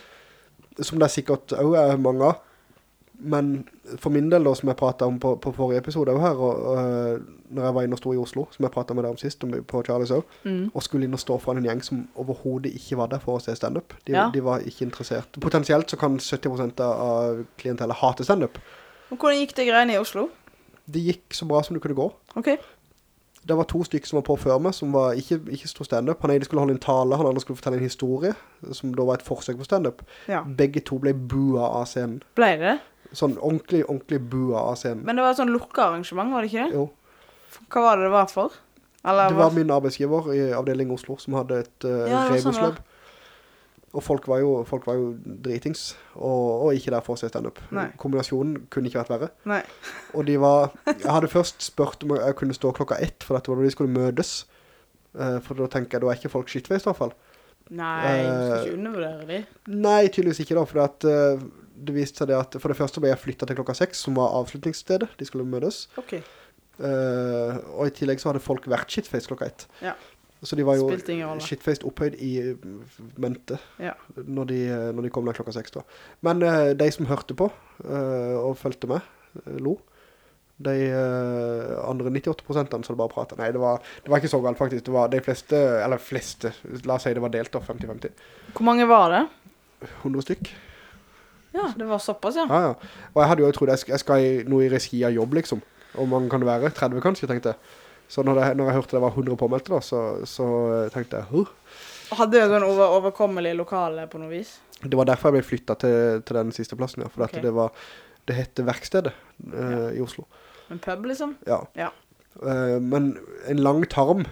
Som det er sikkert også er mange av. Men for min del da, som jeg pratet om på, på forrige episode her, og, og, når jeg var inne og stod i Oslo, som jeg pratet med deg om sist, om, på Charlies også, Mm. og skulle inn og stå foran en gjeng som overhovedet ikke var der for å se stand-up. De, Ja. de var ikke interessert. Potensielt så kan 70% av- av klientellet hate stand-up. Hvordan gikk det greiene i Oslo? Det gikk så bra som det kunne gå. Ok. Det var to stykker som var på før meg, som var ikke, ikke stod stand-up. Han ene skulle holde en tale, han andre skulle fortelle en historie, som da var et forsøk på stand-up. Ja. Begge to ble bua av scenen. Ble det? Sånn ordentlig, ordentlig bua av scenen. Men det var et sånn lukka arrangement, var det ikke det? Jo. Hva var det det var for? Eller Det var min arbeidsgiver i avdeling Oslo som hadde et uh, Ja, rebusløp. sånn. Og folk var jo, folk var jo dritings, og, og ikke der for å se stand-up. Kombinasjonen kunne ikke vært verre. Nei. Og de var, jeg hadde først spurt om jeg kunne stå klokka ett, for dette var da de skulle møtes. Uh, for da tenker jeg, da er ikke folk shitfaced i hvert fall. Nei, du skal Eh, ikke undervurdere de. Nei, tydeligvis ikke da, for at, det viste seg det at, for det første ble jeg flyttet til klokka seks, som var avslutningsstedet, de skulle møtes. Ok. Uh, og i tillegg så hadde folk vært shitfaced klokka ett. Ja. Så de var jo shitfaced opphøyd i eh, mente Ja. når de, eh, når de kom der klokka seks da. Men uh, de som hørte på uh, og følte med, lo. De andre 98% så det bare pratet. Nei, det var, det var ikke så galt faktisk. Det var de fleste, eller fleste, la oss si det var delt da, 50-50. Hvor mange var det? 100 stykk. Ja, det var såpass, ja. Ja, ja. Og jeg hadde jo trodd jeg skal, jeg skal i noe i regi av jobb, liksom. Om man kan det være 30 kanskje, tenkte jeg. Så når, det, når jeg hørte det var 100 påmeldte da, så, så eh, tenkte jeg, «Huh». Hadde du en over, overkommelig lokale på noe vis? Det var derfor jeg ble flyttet til, til den siste plassen, ja. For okay. det var, det hette Verkstedet eh, i Oslo. En pub, liksom? Ja. Ja. Uh, men en lang tarm,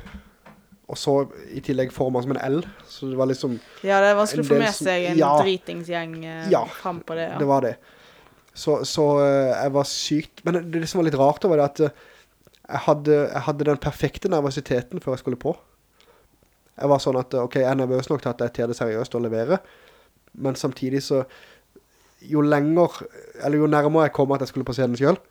og så i tillegg formet som en L, så det var liksom, Ja, det er vanskelig å få med seg en ja. dritingsgjeng eh, Ja. fram på det. Ja. det var det. Så, så eh, jeg var sykt, men det, som var litt rart var det at eh, jeg hadde, jeg hadde den perfekte nervøsiteten før jeg skulle på. Jeg var sånn at, ok, jeg er nervøs nok til at jeg tar det seriøst og leverer, men samtidig så, jo lenger, eller jo nærmere jeg kom at jeg skulle på scenen selv,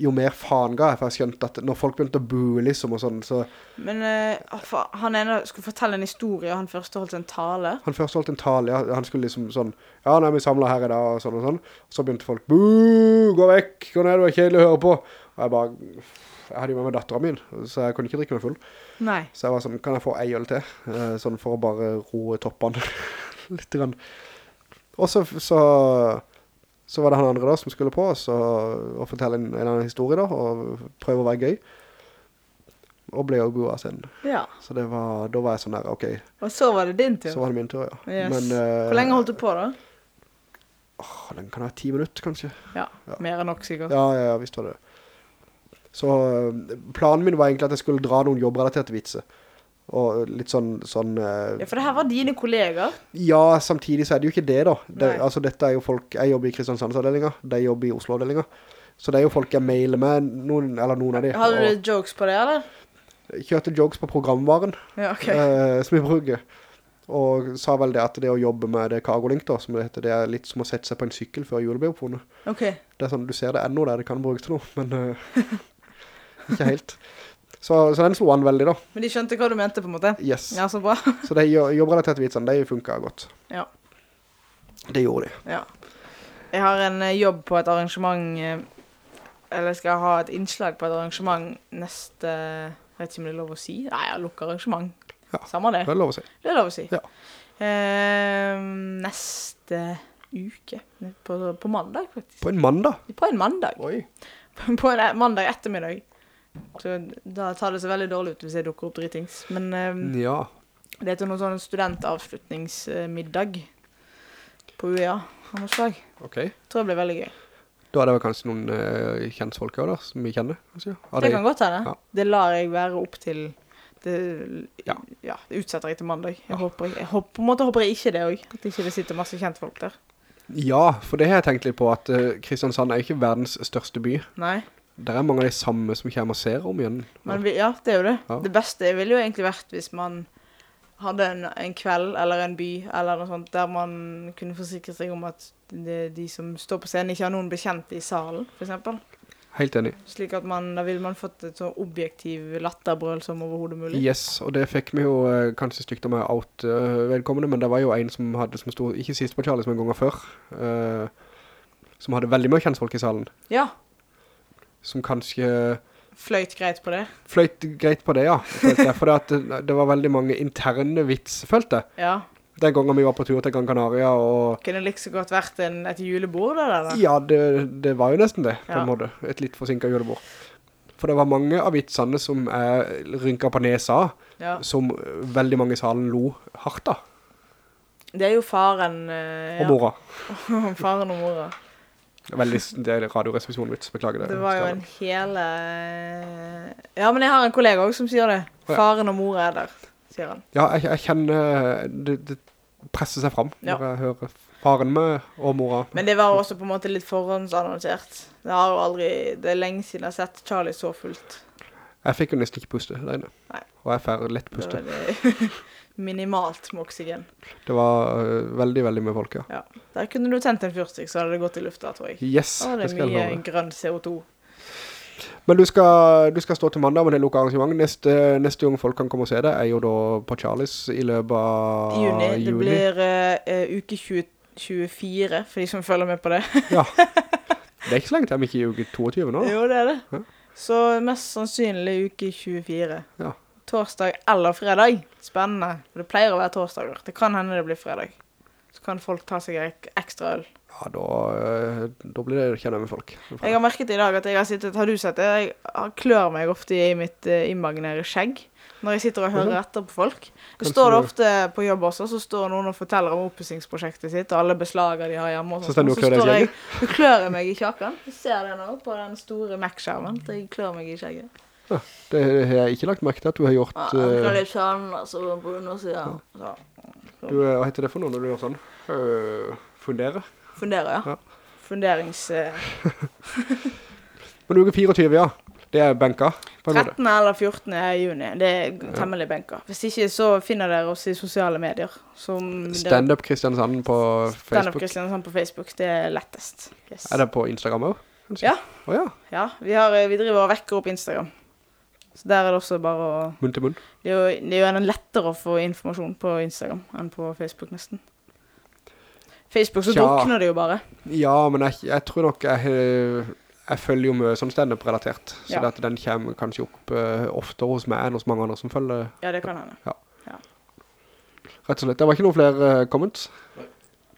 jo mer faen ga jeg, for jeg skjønte at når folk begynte å bue liksom og sånn, så Men uh, han ene skulle fortelle en historie, og han første holdt en tale. han først holdt en tale, ja, han skulle liksom sånn, ja, nå er vi samlet her i dag, og sånn og sånn, Og så begynte folk, buh, gå vekk, gå ned, det var kjedelig å høre på, og jeg bare, jeg hadde jo med meg datteren min, så jeg kunne ikke drikke meg full, Nei. så jeg var sånn, kan jeg få ei øl til, Eh, sånn for å bare roe toppene [laughs] litt grann. Og så, så, så var det han andre da som skulle på, oss og fortelle en, en annen historie da, og prøve å være gøy, og ble jo god av scenen. Ja. Så det var, da var jeg sånn der, ok, Og så var det din tur. så var det min tur, ja. Yes. Men, uh, Hvor lenge holdt du på, da? Åh, den kan være ti minutter, kanskje. Ja, Ja. Mer enn nok, sikkert. Ja, ja, ja, visst var det. Så øh, planen min var egentlig at jeg skulle dra noen jobbrelaterte vitser. Og litt sånn, sånn øh, Ja, For det her var dine kolleger. Ja, samtidig så er det jo ikke det da. Det, altså dette er jo folk, jeg jobber i Kristiansandsavdelingen, de jobber i Oslo-avdelinga. Så det er jo folk jeg mailer med, noen, eller noen av de. Hadde du jokes på det, eller? Og kjørte jokes på programvaren Ja, okay. eh, som vi bruker. Og sa vel det at det å jobbe med det Cargolink da, som det heter, det er litt som å sette seg på en sykkel før hjulet blir oppfunnet. Ok. Det er sånn, du ser det ennå der, det kan brukes til noe, men uh, [laughs] ikke helt. Så, så den slo an veldig da. Men de skjønte hva du mente, på en måte? Yes. Ja, så bra. [laughs] Så de jo- jobbrelaterte vitsene, de funket godt. Ja. Det gjorde de. Ja. Jeg har en eh, jobb på et arrangement eh, Eller skal ha et innslag på et arrangement neste Jeg vet ikke om det er lov å si. Nei, jeg lukker arrangement. Ja. Samme det. Det er lov å si. Det er lov å si. Ja. Eh, neste uke. På, på mandag, faktisk. På en mandag. På en mandag. Oi. [laughs] På en mandag ettermiddag. Så da tar det seg veldig dårlig ut hvis jeg dukker opp dritings. Men eh, Ja. det er til noen sånn studentavslutningsmiddag på UiA av noe slag. Ok. Tror jeg blir veldig gøy. Da er det vel kanskje noen uh, kjentfolk her da, som vi kjenner, kanskje? Av Det de- kan godt hende. Ja. Det lar jeg være opp til det, Ja. ja. det utsetter jeg til mandag. Jeg håper, jeg håper, på en måte håper jeg ikke det òg. At ikke det sitter masse kjentfolk der. Ja, for det har jeg tenkt litt på, at uh, Kristiansand er ikke verdens største by. Nei. Det er mange av de samme som kommer og ser om igjen. Men ja, det er jo det. Ja. Det beste ville jo egentlig vært hvis man hadde en, en kveld eller en by eller noe sånt der man kunne forsikre seg om at de, de som står på scenen, ikke har noen bekjente i salen, f.eks. Helt enig. Slik at man, da ville man fått et så objektiv latterbrøl som overhodet mulig. Yes, og det fikk vi jo eh, kanskje stygt med out uh, vedkommende, men det var jo en som hadde, som stod, ikke sist på Charlie, som en gang før, uh, som hadde veldig mye kjentfolk i salen, Ja. Som kanskje Fløyt greit på det. fløyt greit på det, ja. For det, at det, var veldig mange interne vits, følte jeg. Ja. Den gangen vi var på tur til Gran Canaria, og Kunne det så godt vært en, et julebord der, eller? ja, det, det var jo nesten det, på Ja. en måte. Et litt forsinket julebord. For det var mange av vitsene som jeg rynket på nesa, Ja. som veldig mange i salen lo hardt av, Det er jo faren eh, og mora. [laughs] Faren og mora. Veldig, det er radioresepsjonvits, beklager det. Det var jo en hele Ja, men jeg har en kollega òg som sier det. Faren og mor er der, sier han. Ja, jeg, jeg kjenner det, det presser seg fram Ja. jeg hører faren med og mora. Men det var også på en måte litt forhåndsannonsert. Det har jo aldri Det er lenge siden jeg har sett Charlie så fullt. Jeg fikk jo nesten ikke puste der inne. Og jeg får lett puste. det [laughs] minimalt med oksygen. Det var uh, veldig, veldig mye folk, ja. Ja. Der kunne du tent en fyrstikk, så hadde det gått i lufta, tror jeg. Yes, Da det det skal mye grønn CO2. Men du skal, du skal stå til mandag med det lukket arrangement. Neste, neste gang folk kan komme og se det, er jo da på Charlies i løpet av I juni. Det juni. blir uh, uke 20, 24, for de som følger med på det. Ja. [laughs] Det er ikke så lenge til, vi ikke i uke 22 nå. Jo, det er det. Ja. Så mest sannsynlig uke 24. Ja. Torsdag eller fredag. Spennende. Det pleier å være torsdager. Det kan hende det blir fredag. Så kan folk ta seg ek ekstra øl. Ja, da, øh, da blir det kjenne med folk. Jeg har merket i dag at jeg har sittet Har du sett det? Jeg klør meg ofte i mitt uh, imaginære skjegg. Når jeg sitter og hører etter på folk. Det står det ofte på jobb også, så står noen og forteller om oppussingsprosjektet sitt og alle beslager de har hjemme. Og Så sånt. står du og klør deg i står jeg, skjegget? så klør jeg meg i kjaken. Du ser det nå på den store Mac-skjermen. Jeg klør meg i skjegget. Det har jeg ikke lagt merke til at du har gjort. Ja, jeg kan litt sånn, altså, på undersiden. Ja. du, øh, hva heter det for noe når du gjør sånn? Fundere fundere. funderer, ja. Ja. Funderings... Men [laughs] Men uke 24, ja. Det er benka, på en måte. 13. eller 14. juni. Det er temmelig benka. Hvis ikke, så finner dere oss i sosiale medier. Stand-up Kristiansand på Stand-up Kristiansand på Facebook. Det er lettest. Yes. Er det på Instagram også? kanskje? Ja. Å ja, Ja, vi, har, eh, vi driver og vekker opp Instagram. Så der er det også bare å munn til munn. Det er jo, det er jo lettere å få informasjon på Instagram enn på Facebook, nesten. Facebook så ja. drukner det jo bare. Ja, men jeg, jeg tror nok jeg, jeg følger jo mye sånn stand-up-relatert. Så Ja. det at den kommer kanskje opp uh, oftere hos meg enn hos mange andre som følger. Ja, det kan hende. Rett og slett. Det var ikke noen flere eh, comments.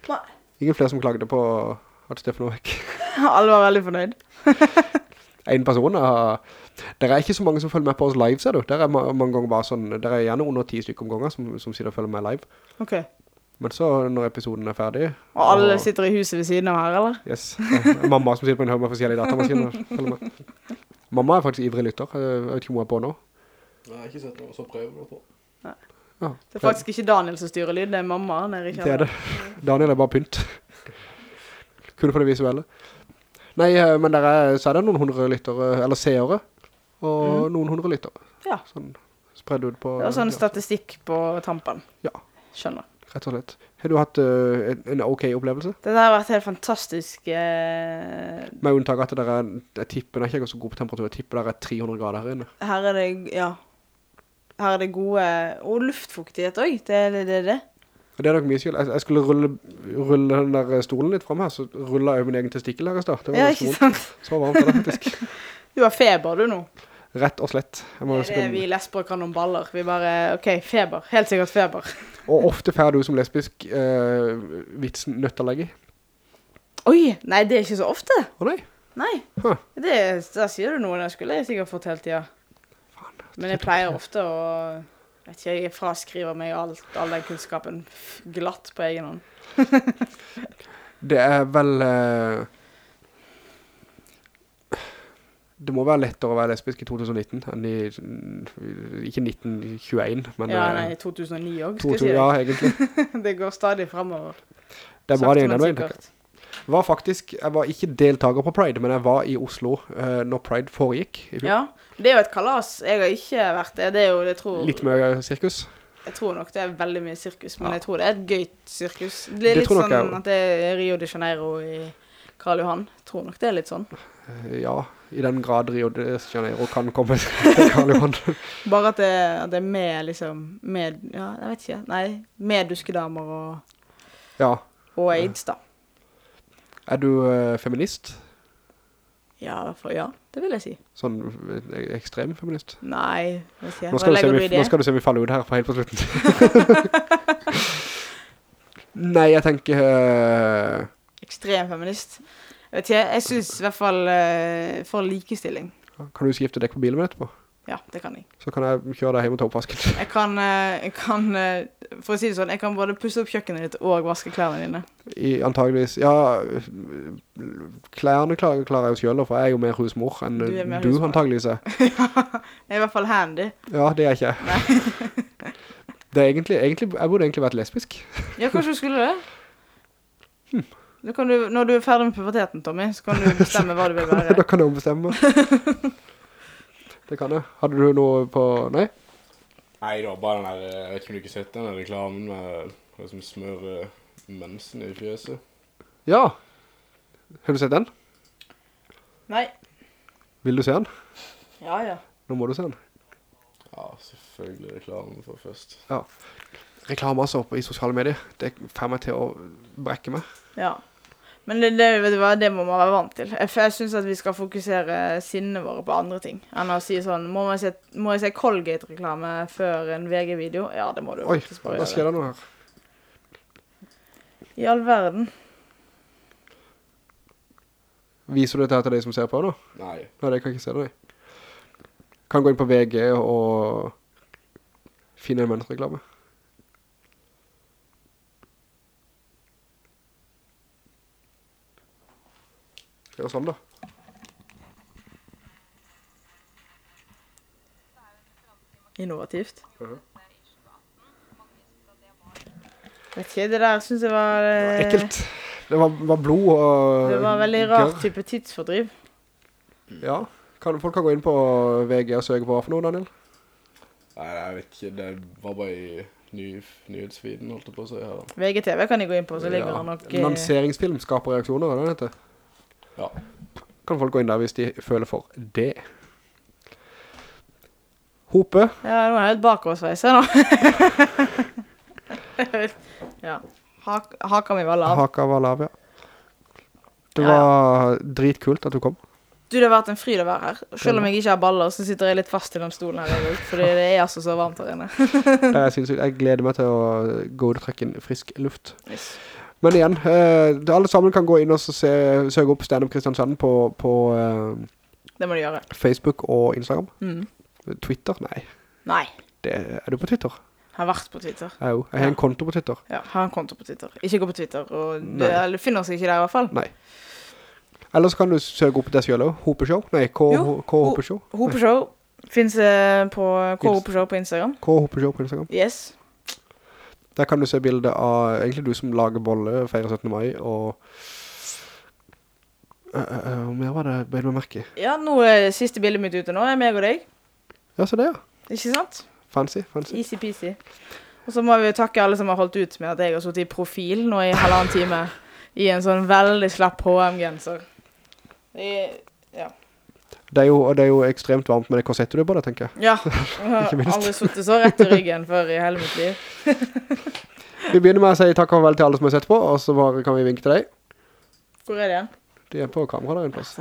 Nei. Ingen flere som klagde på at Stefan var vekk. [laughs] Alle var veldig fornøyd. [laughs] En person har... Det er ikke så mange som følger med på oss live, ser du. Der er mange ganger bare sånn... Det er gjerne under ti stykker om ganger som, som sitter og følger med live. Ok. Men så når episoden er ferdig... Og alle sitter i huset ved siden av her, eller? Yes. Mamma som sitter på en høy med forskjellige datamaskiner. følger med. Mamma er faktisk ivrig lytter. Jeg vet ikke om hun er på nå. Nei, jeg har ikke sett noe, så prøver hun på. Ja, Det er faktisk ikke Daniel som styrer lyd, det er mamma nede i det er det. Daniel er bare pynt. Kun for det visuelle. Nei, eh, men der er, så er det noen hundre lyttere, eller seere, og noen hundre liter. Ja. Sånn spredd ut på... Det er sånn statistikk på tampen. Ja. Skjønner. Rett og slett. Har du hatt uh, en, en ok opplevelse? Dette har vært helt fantastisk. Uh... Med unntak at det er, jeg tipper, det er ikke så god på temperatur, jeg tipper det er 300 grader her inne. her er det, ja. Her er det gode, og luftfuktighet også, det er det, det, det. Og det er nok mye skyld. Jeg, jeg skulle rulle, rulle den der stolen litt frem her, så rullet jeg min egen testikkel her i sted. Det var Ja, ikke sant? Så varmt var det faktisk. [laughs] Du har feber du nå. Rett og slett. Det er det vi lesber kan om baller. Vi bare, ok, feber. Helt sikkert feber. [laughs] Og ofte får du som lesbisk eh, vitsen nøttelegge. Oi, nei, det er ikke så ofte. Å nei? Nei, Huh. det, da sier du noe jeg skulle jeg sikkert fått hele tiden. Men jeg pleier ofte å, vet ikke, jeg fraskriver meg alt, all den kunnskapen glatt på egen hånd. [laughs] Det er vel... eh, det må være lettere å være lesbisk i 2019 enn i... Ikke 1921, men... Ja, eh, nei, 2009 også, 2000, skal to- jeg Ja, egentlig. [laughs] det. Går stadig fremover. Det er bra det ene veien. Var faktisk, jeg var ikke deltaker på Pride, men jeg var i Oslo uh, når Pride foregikk. Ja, det er jo et kalas. Jeg har ikke vært det. Det er jo, jeg tror, Litt mer sirkus. jeg tror nok det er veldig mye sirkus, men Ja. jeg tror det er et gøyt sirkus. Det er Det litt sånn jeg at det er Rio de Janeiro i Karl Johan. Jeg tror nok det er litt sånn. Eh, Ja, i den grad Rio de Janeiro kan komme til [laughs] Karl Johan. Bare at det, at det er med liksom, med, ja, jeg vet ikke, nei, med duskedamer og, Ja. og aids da. Er du eh, feminist? Ja, for, ja, det vil jeg si. Sånn eh, ekstrem feminist? Nei, vet ikke. Nå Hva skal, du se vi, nå skal du se vi faller ut her på helt på slutten. [laughs] Nei, jeg tenker... eh, Ekstrem feminist. Jeg vet ikke, jeg synes i hvert fall eh, for likestilling. kan du skifte dekk på bilen min etterpå? Ja, det kan jeg. Så kan jeg kjøre deg hjem og ta oppvasken. [laughs] Jeg kan, eh, jeg kan eh, for å si det sånn, jeg kan både pusse opp kjøkkenet ditt og vaske klærne dine. I antageligvis, ja, klærne klarer, klarer jeg jo selv, for jeg er jo mer husmor enn Du du, er mer husmor. antageligvis er. [laughs] Jeg er i hvert fall handy. Ja, det er jeg ikke. [laughs] Det er egentlig, egentlig, jeg burde egentlig vært lesbisk. Ja, kanskje du skulle det? Kan du, når du er ferdig med puberteten, Tommy, så kan du bestemme hva du vil være. [laughs] da kan jeg bestemme. [laughs] Det kan jeg. Hadde du noe på, nei? Nei, det var bare den der, jeg vet ikke om du ikke har sett den der reklamen med hva som smører mensen i fjeset. Ja. Har du sett den? Nei. Vil du se den? Ja, ja. Nå må du se den. Ja, selvfølgelig reklamen for først. Ja Reklame altså på- i sosiale medier, det får meg til å brekke meg. Ja. Men det, det, vet du hva, det må man være vant til. Jeg, jeg synes at vi skal fokusere sinnene våre på andre ting. Enn å si sånn, må, man se, må jeg se Colgate-reklame før en VG-video? Ja, det må du Oi, faktisk bare hva skjer det nå her? I all verden. Viser du dette her til deg som ser på nå? Nei, Nei, det kan jeg ikke se det, nei. Kan gå inn på VG og finne en mønsterreklame. Gjør sånn da. Innovativt. Mhm. Vet ikke, det der synes jeg var... eh, Ekkelt. Det var, var blod og... Det var veldig rar gørr. type tidsfordriv. Ja. Kan, folk kan gå inn på VG og søke på hva for noe, Daniel? nei, jeg vet ikke, det var bare i ny, nyhetsfeeden, holdt jeg på å si her. VGTV kan de gå inn på, så ligger Ja. det nok... eh, Lanseringsfilm skaper reaksjoner, er det det heter? Ja, Kan folk gå inn der hvis de føler for det. Hope. Ja, nå er jeg helt bakoversveis her nå. [laughs] ja. Hak, haka mi var lav. Haka var lav, ja. Det Ja, ja. var dritkult at du kom. Du, det har vært en fryd å være her. Selv om jeg ikke har baller, så sitter jeg litt fast i den stolen her. Fordi det er altså så varmt her inne. Det er sinnssykt. Jeg gleder meg til å gå ut og trekke inn frisk luft. Yes. Men igjen, uh, alle sammen kan gå inn og se, søke opp Stand Up Kristiansand på, på uh. Facebook og Instagram. Mm. Twitter? Nei. Nei. Det, er du på Twitter? Jeg Har vært på Twitter. Jeg, jo. jeg har Ja. en konto på Twitter. Ja, har en konto på Twitter. Ikke gå på Twitter, og det eller finner oss ikke der i hvert fall. Nei. Ellers kan du søke opp det selv også. Hopeshow? Nei, K-Hopeshow. Hopeshow finnes eh, på K Hopeshow på Instagram. K Hopeshow på Instagram. Yes. Der kan du se bilder av egentlig du som lager bolle, feirer 17. mai, og... Uh, mer var det, ble med merke? Ja, nå er siste bildet mitt ute nå, er meg og deg. Ja, så det ja. Ikke sant? Fancy, fancy. Easy peasy. Og så må vi takke alle som har holdt ut med at jeg har suttet i profil nå i halvannen time. I en sånn veldig slapp H&M-genser. Det er- jo, det er jo ekstremt varmt med det korsettet du det, tenker jeg. Ja. [laughs] Jeg har aldri suttet så rett i ryggen før i hele mitt liv. [laughs] Vi begynner med å si takk og farvel til alle som har sett på, og så bare kan vi vinke til deg. Hvor er det? De er på kamera der en plass.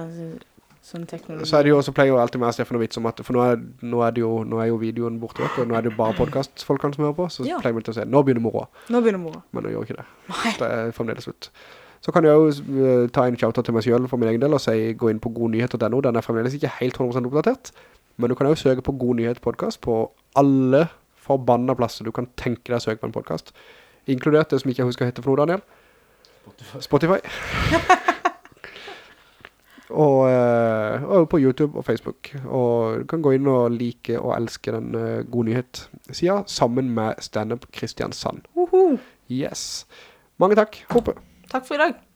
sånn teknologi. Så er det jo også pleier jo alltid med Stefan og Vits om at, for nå er, nå er jo, nå er jo videoen borte vekk, og nå er det jo bare podcastfolkene som hører på, så Ja. pleier vi til å si, nå begynner moroa, Nå begynner mora. men nå gjør ikke det. Nei. Det er fremdeles slutt. Så kan jeg jo eh, ta en shoutout til meg selv for min egen del og si, gå inn på godnyheter.no, den er fremdeles ikke helt 100% oppdatert, men du kan jo søke på God Nyhet podcast på alle forbanna plasser du kan tenke deg å søke på en podcast, inkludert det som ikke jeg husker hette for noe, Daniel. Spotify. [laughs] og, eh, og på YouTube og Facebook. Og du kan gå inn og like og elske den uh, God Nyhet-siden sammen med stand-up Kristiansand. Yes. Mange takk. Hoppe. Takk for i dag.